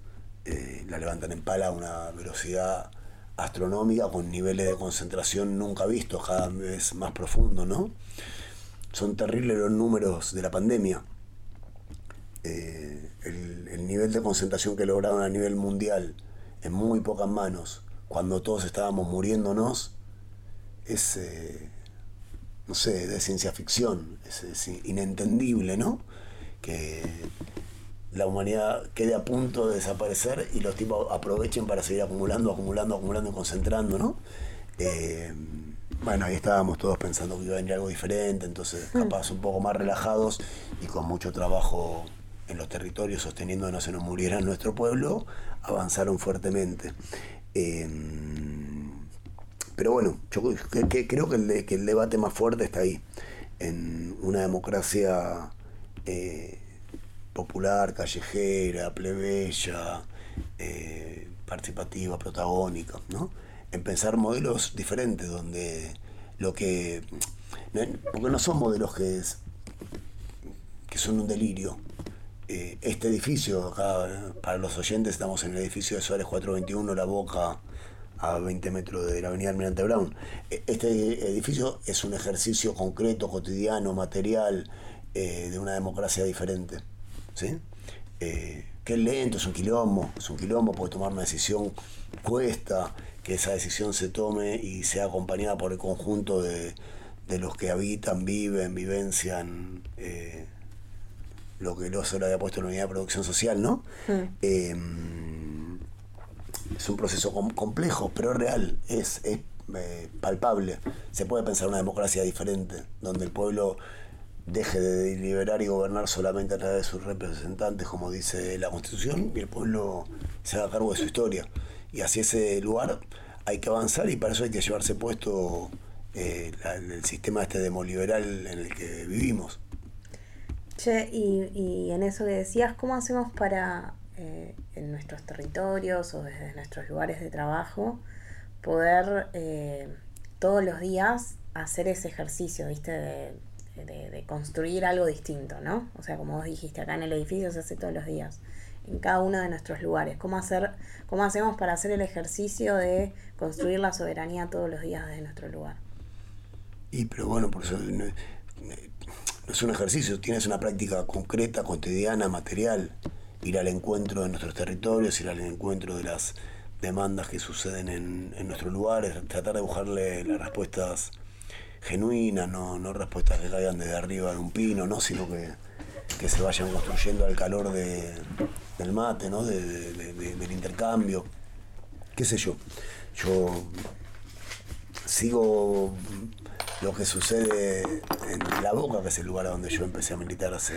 Eh, la levantan en pala a una velocidad astronómica con niveles de concentración nunca vistos, cada vez más profundos, ¿no? son terribles los números de la pandemia. Eh, el, nivel de concentración que lograron a nivel mundial en muy pocas manos, cuando todos estábamos muriéndonos, es, eh, no sé, de ciencia ficción, es, inentendible, ¿no? Que la humanidad quede a punto de desaparecer y los tipos aprovechen para seguir acumulando, acumulando, acumulando y concentrando, ¿no? Eh, bueno, ahí estábamos todos pensando que iba a venir algo diferente, entonces mm. capaz un poco más relajados y con mucho trabajo en los territorios sosteniendo que no se nos muriera nuestro pueblo, avanzaron fuertemente. Em, pero bueno, yo creo que el, debate más fuerte está ahí, en una democracia eh, popular, callejera, plebeya, eh, participativa, protagónica, ¿no? En pensar modelos diferentes donde lo que... Porque no son modelos que, que son un delirio. Eh, este edificio, acá para los oyentes, estamos en el edificio de Suárez 421, La Boca, a 20 metros de la avenida Almirante Brown. E, este edificio es un ejercicio concreto, cotidiano, material, eh, de una democracia diferente. ¿sí? Eh, que es lento, es un quilombo, es un quilombo, porque tomar una decisión cuesta, que esa decisión se tome y sea acompañada por el conjunto de, de los que habitan, viven, vivencian eh, lo que el oso le había puesto en la unidad de producción social, ¿no? Eh, es un proceso com- complejo, pero es real, es, es eh, palpable. Se puede pensar una democracia diferente, donde el pueblo deje de deliberar y gobernar solamente a través de sus representantes, como dice la Constitución, y el pueblo se haga cargo de su historia. Y hacia ese lugar hay que avanzar y para eso hay que llevarse puesto eh, el sistema este demoliberal en el que vivimos.
Che, y, y en eso que decías, ¿cómo hacemos para eh, en nuestros territorios o desde nuestros lugares de trabajo poder eh, todos los días hacer ese ejercicio, viste, de, de- construir algo distinto, ¿no? O sea, como vos dijiste, acá en el edificio se hace todos los días, en cada uno de nuestros lugares. ¿Cómo, hacer, cómo hacemos para hacer el ejercicio de construir la soberanía todos los días desde nuestro lugar?
Y pero bueno, por eso no es un ejercicio, tienes una práctica concreta, cotidiana, material, ir al encuentro de nuestros territorios, ir al encuentro de las demandas que suceden en, nuestros lugares, tratar de buscarle las respuestas genuinas, no, no respuestas que caigan desde arriba de un pino, ¿no? sino que, que se vayan construyendo al calor de, del mate, ¿no? De- de- de- de- del intercambio, qué sé yo. Yo sigo lo que sucede en La Boca, que es el lugar donde yo empecé a militar hace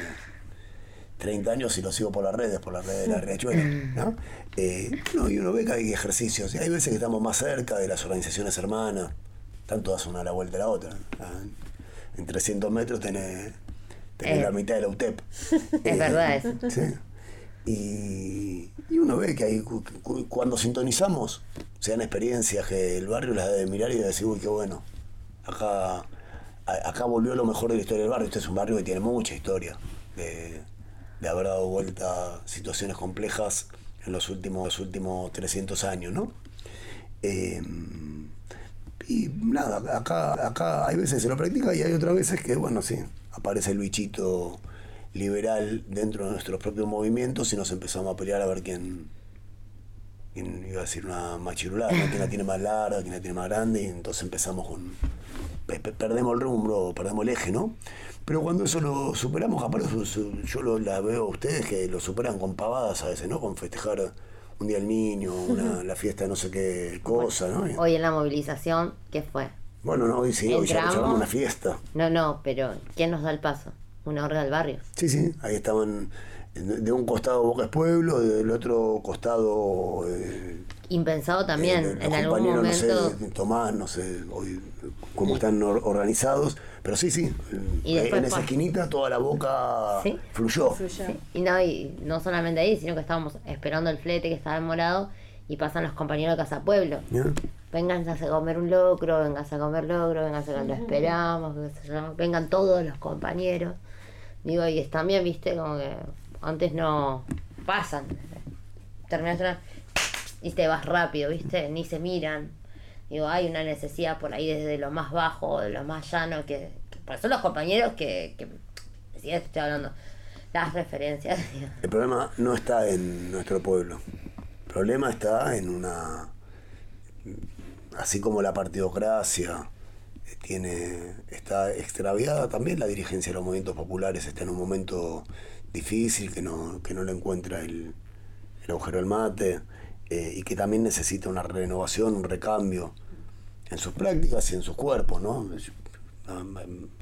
30 años y lo sigo por las redes, por las redes de la Riachuela, ¿no? Eh, no, y uno ve que hay ejercicios, hay veces que estamos más cerca de las organizaciones hermanas, están todas una a la vuelta de la otra. ¿ah? En 300 metros tenés, tenés
Eh.
la mitad de la UTEP.
Es verdad eso.
Sí. Y, y uno ve que cu- cuando sintonizamos, sean experiencias que el barrio las debe mirar y debe decir, uy, qué bueno. Acá, a- acá volvió lo mejor de la historia del barrio. Este es un barrio que tiene mucha historia de, de haber dado vuelta situaciones complejas en los últimos, últimos 300 años, ¿no? Eh, y nada, acá, acá hay veces se lo practica y hay otras veces que, bueno, sí, aparece el bichito liberal dentro de nuestros propios movimientos y nos empezamos a pelear a ver quién, iba a decir una machirulada, ¿no? quién la tiene más larga, quién la tiene más grande, y entonces empezamos con. pe- pe- perdemos el rumbo, perdemos el eje, ¿no? Pero cuando eso lo superamos, capaz yo lo, la veo a ustedes que lo superan con pavadas a veces, ¿no? Con festejar un día del niño, una, la fiesta de no sé qué cosa, ¿no?
Hoy en la movilización, ¿qué fue?
bueno, no, hoy sí, hoy ya una fiesta.
No, no, pero ¿quién nos da el paso? Una horda del barrio.
Sí, sí, ahí estaban de un costado Boca es Pueblo, del otro costado eh,
Impensado también,
eh,
en algún momento.
no sé, Tomás, no sé hoy cómo están or- organizados, pero sí, sí,
Y
eh,
después
en esa esquinita toda la boca
Sí.
fluyó.
Sí, Y no, y no solamente ahí, sino que estábamos esperando el flete que estaba demorado y pasan los compañeros de Casa Pueblo.
¿Ya?
Vengan a comer un locro, vengan a comer locro, vengan a lo esperamos, qué sé yo. vengan todos los compañeros. Digo, y es también, viste, como que antes no pasan. Terminas una- y te vas rápido, viste, ni se miran. Digo, hay una necesidad por ahí desde lo más bajo, de lo más llano, que, que por eso los compañeros que, que si estoy hablando, las referencias.
El problema no está en nuestro pueblo. El problema está en una. Así como la partidocracia eh, tiene está extraviada, también la dirigencia de los movimientos populares está en un momento difícil, que no, que no le encuentra el, el agujero del mate, eh, y que también necesita una renovación, un recambio en sus prácticas y en sus cuerpos, ¿no?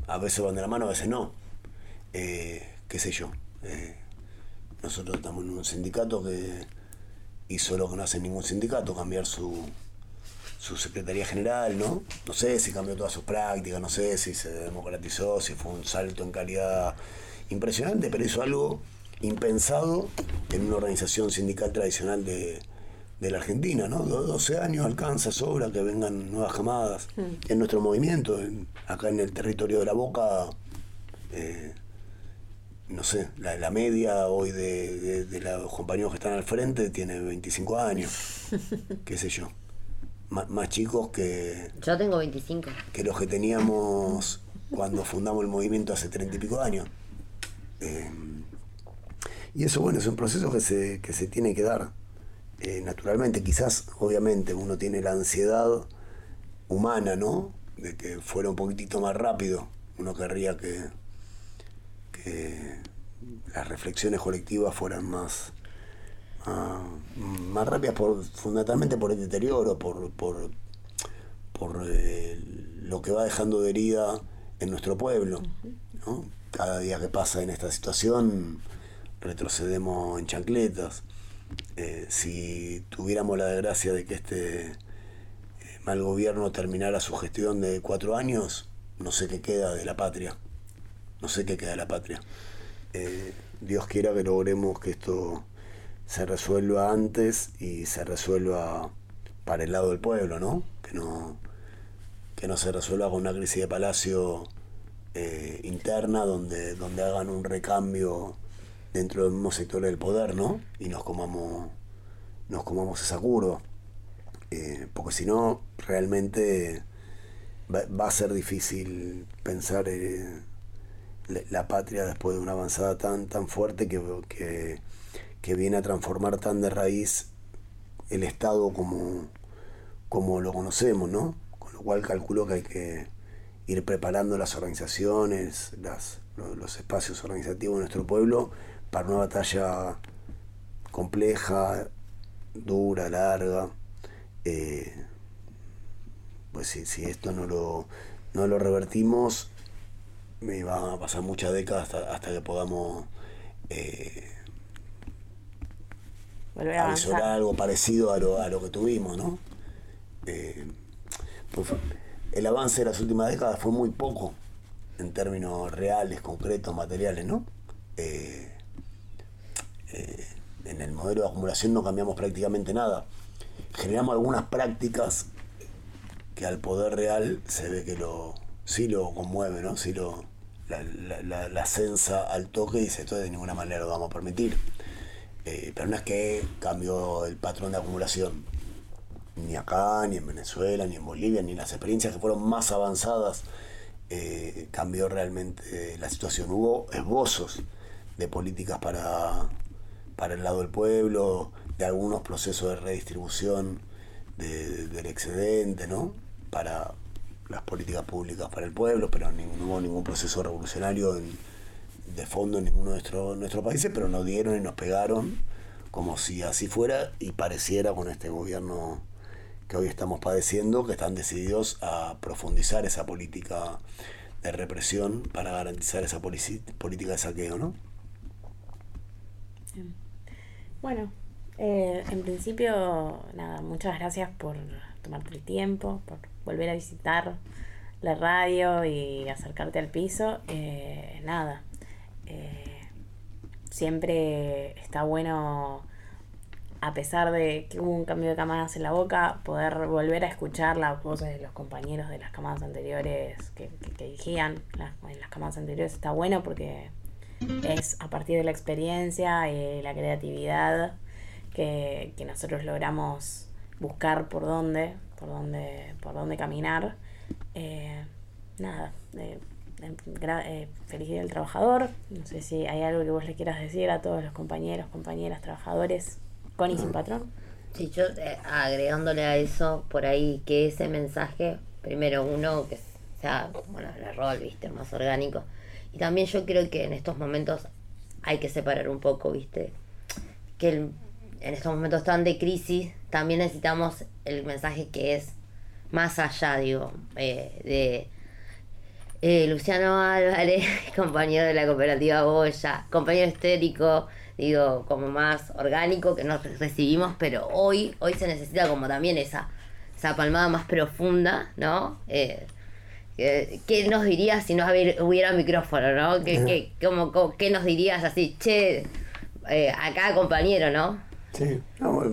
A, veces van de la mano, a veces no. Eh, qué sé yo. eh, nosotros estamos en un sindicato que hizo lo que no hace ningún sindicato, cambiar su, su secretaría general, ¿no? No sé si cambió todas sus prácticas, no sé si se democratizó, si fue un salto en calidad impresionante, pero hizo algo impensado en una organización sindical tradicional de, de la Argentina, ¿no? Do- 12 años alcanza, sobra que vengan nuevas camadas. En nuestro movimiento, en- acá en el territorio de la Boca, eh, no sé, la, la media hoy de, de- de los compañeros que están al frente tiene 25 años, qué sé yo. Má- más chicos que,
Yo tengo 25.
que los que teníamos cuando fundamos el movimiento hace treinta y pico años. Eh, y eso, bueno, es un proceso que se, que se tiene que dar eh, naturalmente. Quizás, obviamente, uno tiene la ansiedad humana, ¿no? De que fuera un poquitito más rápido. Uno querría que, que las reflexiones colectivas fueran más, ah, más rápidas, por, fundamentalmente por el deterioro, por, por, por eh, lo que va dejando de herida en nuestro pueblo. ¿no? Cada día que pasa en esta situación retrocedemos en chancletas. Eh, si tuviéramos la desgracia de que este eh, mal gobierno terminara su gestión de cuatro años, no sé qué queda de la patria. No sé qué queda de la patria. Eh, Dios quiera que logremos que esto se resuelva antes y se resuelva para el lado del pueblo, ¿no? Que no, que no se resuelva con una crisis de palacio interna donde, donde hagan un recambio dentro del mismo sector del poder, ¿no? Y nos comamos, nos comamos esa curva. Eh, porque si no, realmente va, a ser difícil pensar eh, la, patria después de una avanzada tan, tan fuerte que, que, que viene a transformar tan de raíz el Estado como, como lo conocemos, ¿no? Con lo cual calculo que hay que ir preparando las organizaciones, las, lo- los espacios organizativos de nuestro pueblo para una batalla compleja, dura, larga. Eh, pues si, si esto no lo, no lo revertimos, me va a pasar muchas décadas hasta, hasta que podamos eh,
Volver a
avisorar
avanzar.
algo parecido a lo, a lo que tuvimos, ¿no? Eh, pues el avance de las últimas décadas fue muy poco en términos reales, concretos, materiales, ¿no? Eh, eh, en el modelo de acumulación no cambiamos prácticamente nada. Generamos algunas prácticas que al poder real se ve que lo sí lo conmueve, ¿no? Sí lo la, la, al toque y dice esto de ninguna manera lo vamos a permitir. Eh, pero no es que cambió el patrón de acumulación. Ni acá, ni en Venezuela, ni en Bolivia, ni en las experiencias que fueron más avanzadas eh, cambió realmente la situación. Hubo esbozos de políticas para, para el lado del pueblo, de algunos procesos de redistribución de- del excedente, ¿no? Para las políticas públicas para el pueblo, pero no hubo ningún proceso revolucionario de fondo en ninguno de nuestro- nuestros países, pero nos dieron y nos pegaron como si así fuera y pareciera con este gobierno que hoy estamos padeciendo, que están decididos a profundizar esa política de represión para garantizar esa política de saqueo, ¿no?
Bueno, eh, en principio, nada, muchas gracias por tomarte el tiempo, por volver a visitar la radio y acercarte al piso. Eh, nada, eh, siempre está bueno, a pesar de que hubo un cambio de camadas en la boca, poder volver a escuchar las voces de los compañeros de las camadas anteriores que, que, que las, en las camadas anteriores. Está bueno porque es a partir de la experiencia y la creatividad que, que nosotros logramos buscar por dónde, por dónde, por dónde caminar. Eh, nada, eh, eh, eh, feliz del trabajador. No sé si hay algo que vos le quieras decir a todos los compañeros, compañeras, trabajadores, con y sin patrón.
Sí, yo eh, agregándole a eso por ahí que ese mensaje, primero uno que sea, bueno, el rol, viste, más orgánico. Y también yo creo que en estos momentos hay que separar un poco, viste, que el- en estos momentos tan de crisis también necesitamos el mensaje que es más allá, digo, eh, de eh, Luciano Álvarez, compañero de la cooperativa Goya, compañero histérico, digo, como más orgánico que nos recibimos, pero hoy, hoy se necesita como también esa, esa palmada más profunda, ¿no? Eh, ¿qué, nos dirías si no hubiera micrófono, ¿no? ¿Qué, qué, como- qué nos dirías así, che, eh, a cada compañero, ¿no?
Sí, no,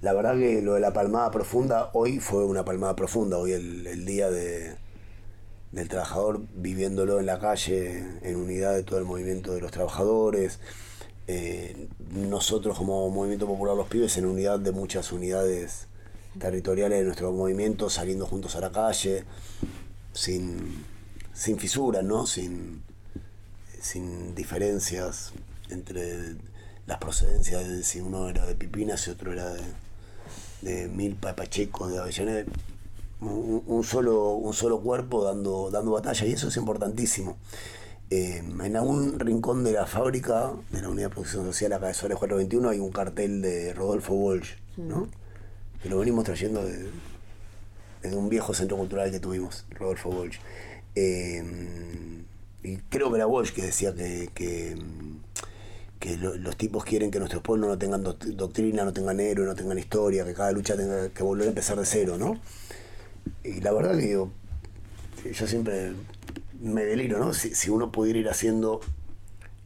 la verdad que lo de la palmada profunda, hoy fue una palmada profunda, hoy el, el día de, del trabajador viviéndolo en la calle, en unidad de todo el movimiento de los trabajadores, eh, nosotros como Movimiento Popular Los Pibes en unidad de muchas unidades territoriales de nuestro movimiento, saliendo juntos a la calle, sin, sin fisuras, ¿no? sin, sin diferencias entre las procedencias de si uno era de Pipinas y otro era de, de Milpa, Pacheco, de Avellaneda. Un, un solo, un solo cuerpo dando, dando batalla y eso es importantísimo. Eh, en algún rincón de la fábrica, de la Unidad de Producción Social acá de Suárez 421, hay un cartel de Rodolfo Walsh, ¿no? que lo venimos trayendo de, desde un viejo centro cultural que tuvimos, Rodolfo Walsh. Eh, y creo que era Walsh que decía que, que, que lo- los tipos quieren que nuestros pueblos no tengan doct- doctrina, no tengan héroe, no tengan historia, que cada lucha tenga que volver a empezar de cero, ¿no? Y la verdad que digo, yo siempre me deliro, ¿no? Si, si uno pudiera ir haciendo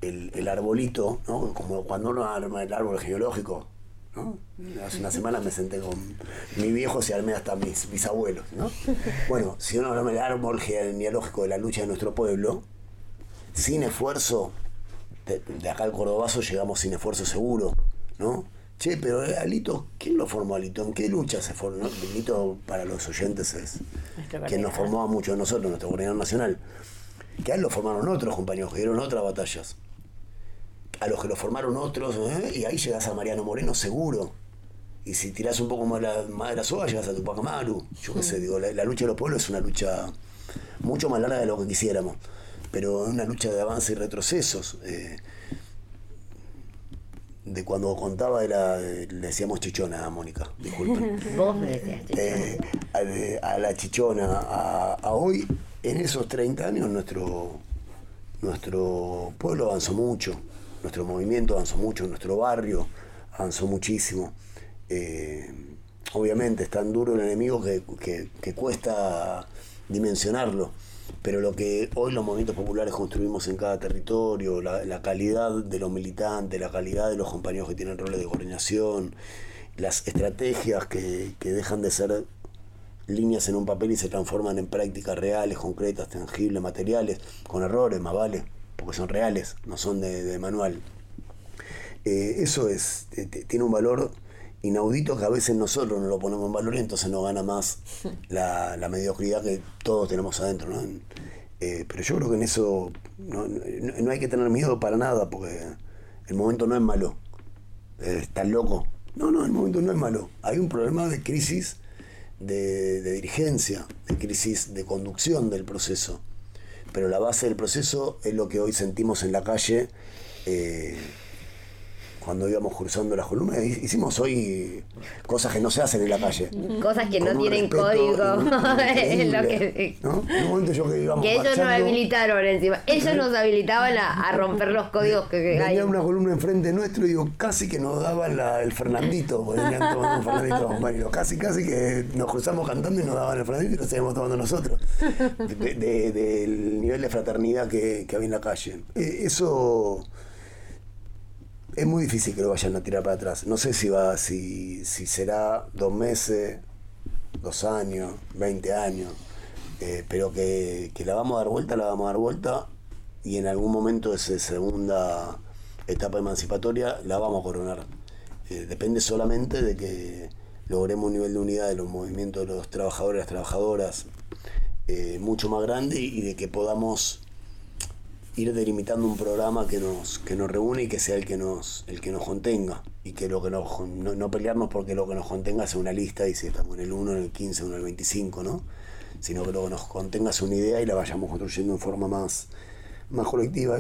el, el arbolito, ¿no? Como cuando uno arma el árbol genealógico, ¿no? Hace una semana me senté con mi viejo y armé hasta mis bisabuelos, ¿no? Bueno, si uno arma el árbol genealógico de la lucha de nuestro pueblo, sin esfuerzo, de, de acá al Cordobazo llegamos sin esfuerzo seguro, ¿no? Che, pero eh, Alito, ¿quién lo formó Alito? ¿En qué lucha se formó? Alito, para los oyentes, es quien nos formó a muchos de nosotros, nuestro coordinador nacional. Que a él lo formaron otros compañeros, que dieron otras batallas. A los que lo formaron otros, ¿eh? y ahí llegas a Mariano Moreno seguro. Y si tirás un poco más la, más de la soga, llegas a Tupac Amaru. Yo qué sé, digo, la, la lucha de los pueblos es una lucha mucho más larga de lo que quisiéramos. Pero es una lucha de avance y retrocesos. eh, de cuando contaba era, eh, le decíamos chichona a Mónica, disculpen.
Vos me decías,
Eh, a, de- a la chichona, a, a hoy, en esos 30 años, nuestro, nuestro pueblo avanzó mucho, nuestro movimiento avanzó mucho, nuestro barrio avanzó muchísimo. Eh, obviamente es tan duro el enemigo que, que- cuesta dimensionarlo, pero lo que hoy los movimientos populares construimos en cada territorio, la, la calidad de los militantes, la calidad de los compañeros que tienen roles de coordinación, las estrategias que, que dejan de ser líneas en un papel y se transforman en prácticas reales, concretas, tangibles, materiales, con errores, más vale, porque son reales, no son de, de manual. Eh, eso es, tiene un valor inaudito que a veces nosotros no lo ponemos en valor y entonces nos gana más la, la mediocridad que todos tenemos adentro. ¿no? Eh, pero yo creo que en eso no, no- no hay que tener miedo para nada, porque el momento no es malo. Eh, ¿Estás loco? No, no, el momento no es malo. Hay un problema de crisis de, de dirigencia, de crisis de conducción del proceso. Pero la base del proceso es lo que hoy sentimos en la calle eh, cuando íbamos cruzando las columnas. Hicimos hoy cosas que no se hacen en la calle.
Cosas que no
Con
tienen código. es lo que,
¿no? En un momento yo que íbamos
que ellos nos habilitaron encima. Ellos nos habilitaban a, a romper los códigos que, que hay.
Una columna enfrente nuestro y digo, casi que nos daban la- el Fernandito, porque venían tomando un Fernandito los compañeros. Casi, casi que nos cruzamos cantando y nos daban el Fernandito y lo seguíamos tomando nosotros. De- de- del nivel de fraternidad que, que había en la calle. Eh, eso es muy difícil que lo vayan a tirar para atrás. No sé si va, si, si será dos meses, dos años, 20 años, eh, pero que, que la vamos a dar vuelta, la vamos a dar vuelta y en algún momento esa segunda etapa emancipatoria la vamos a coronar. Eh, depende solamente de que logremos un nivel de unidad de los movimientos de los trabajadores las trabajadoras eh, mucho más grande y de que podamos ir delimitando un programa que nos que nos reúne y que sea el que nos el que nos contenga y que lo que nos no, no pelearnos porque lo que nos contenga sea una lista y si estamos en el 1, en el 15, en el 25, ¿no? Sino que lo que nos contenga sea una idea y la vayamos construyendo en forma más más colectiva.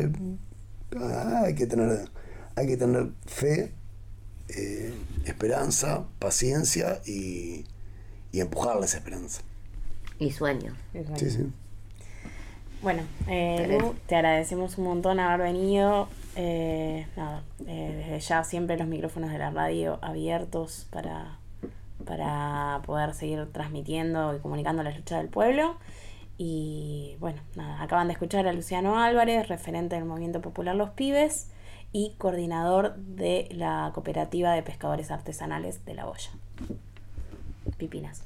Ah, Hay que tener hay que tener fe, eh, esperanza, paciencia y, y empujarle esa esperanza.
Y sueños.
Sí, sí.
Bueno, eh, Lu, te agradecemos un montón haber venido. Eh, nada, eh, desde ya siempre los micrófonos de la radio abiertos para, para poder seguir transmitiendo y comunicando la lucha del pueblo. Y bueno, nada, acaban de escuchar a Luciano Álvarez, referente del Movimiento Popular Los Pibes. y coordinador de la Cooperativa de Pescadores Artesanales de La Boya. Pipinas.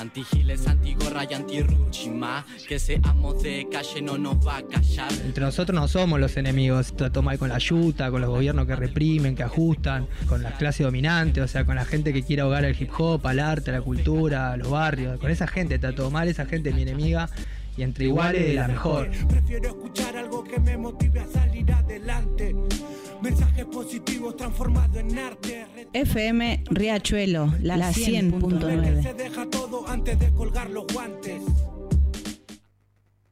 Antigiles, antigorra y antirruchima. Que seamos de calle no nos va a callar.
Entre nosotros no somos los enemigos. Trató mal con la yuta, con los gobiernos que reprimen, que ajustan, con las clases dominantes, o sea, con la gente que quiere ahogar el hip hop, al arte, a la cultura, a los barrios. Con esa gente trató mal, esa gente es mi enemiga. Y entre iguales la mejor.
Prefiero escuchar algo que me motive a salir adelante. Mensajes positivos transformados en arte.
FM Riachuelo, la, 100.9.
Se deja todo antes de colgar los guantes.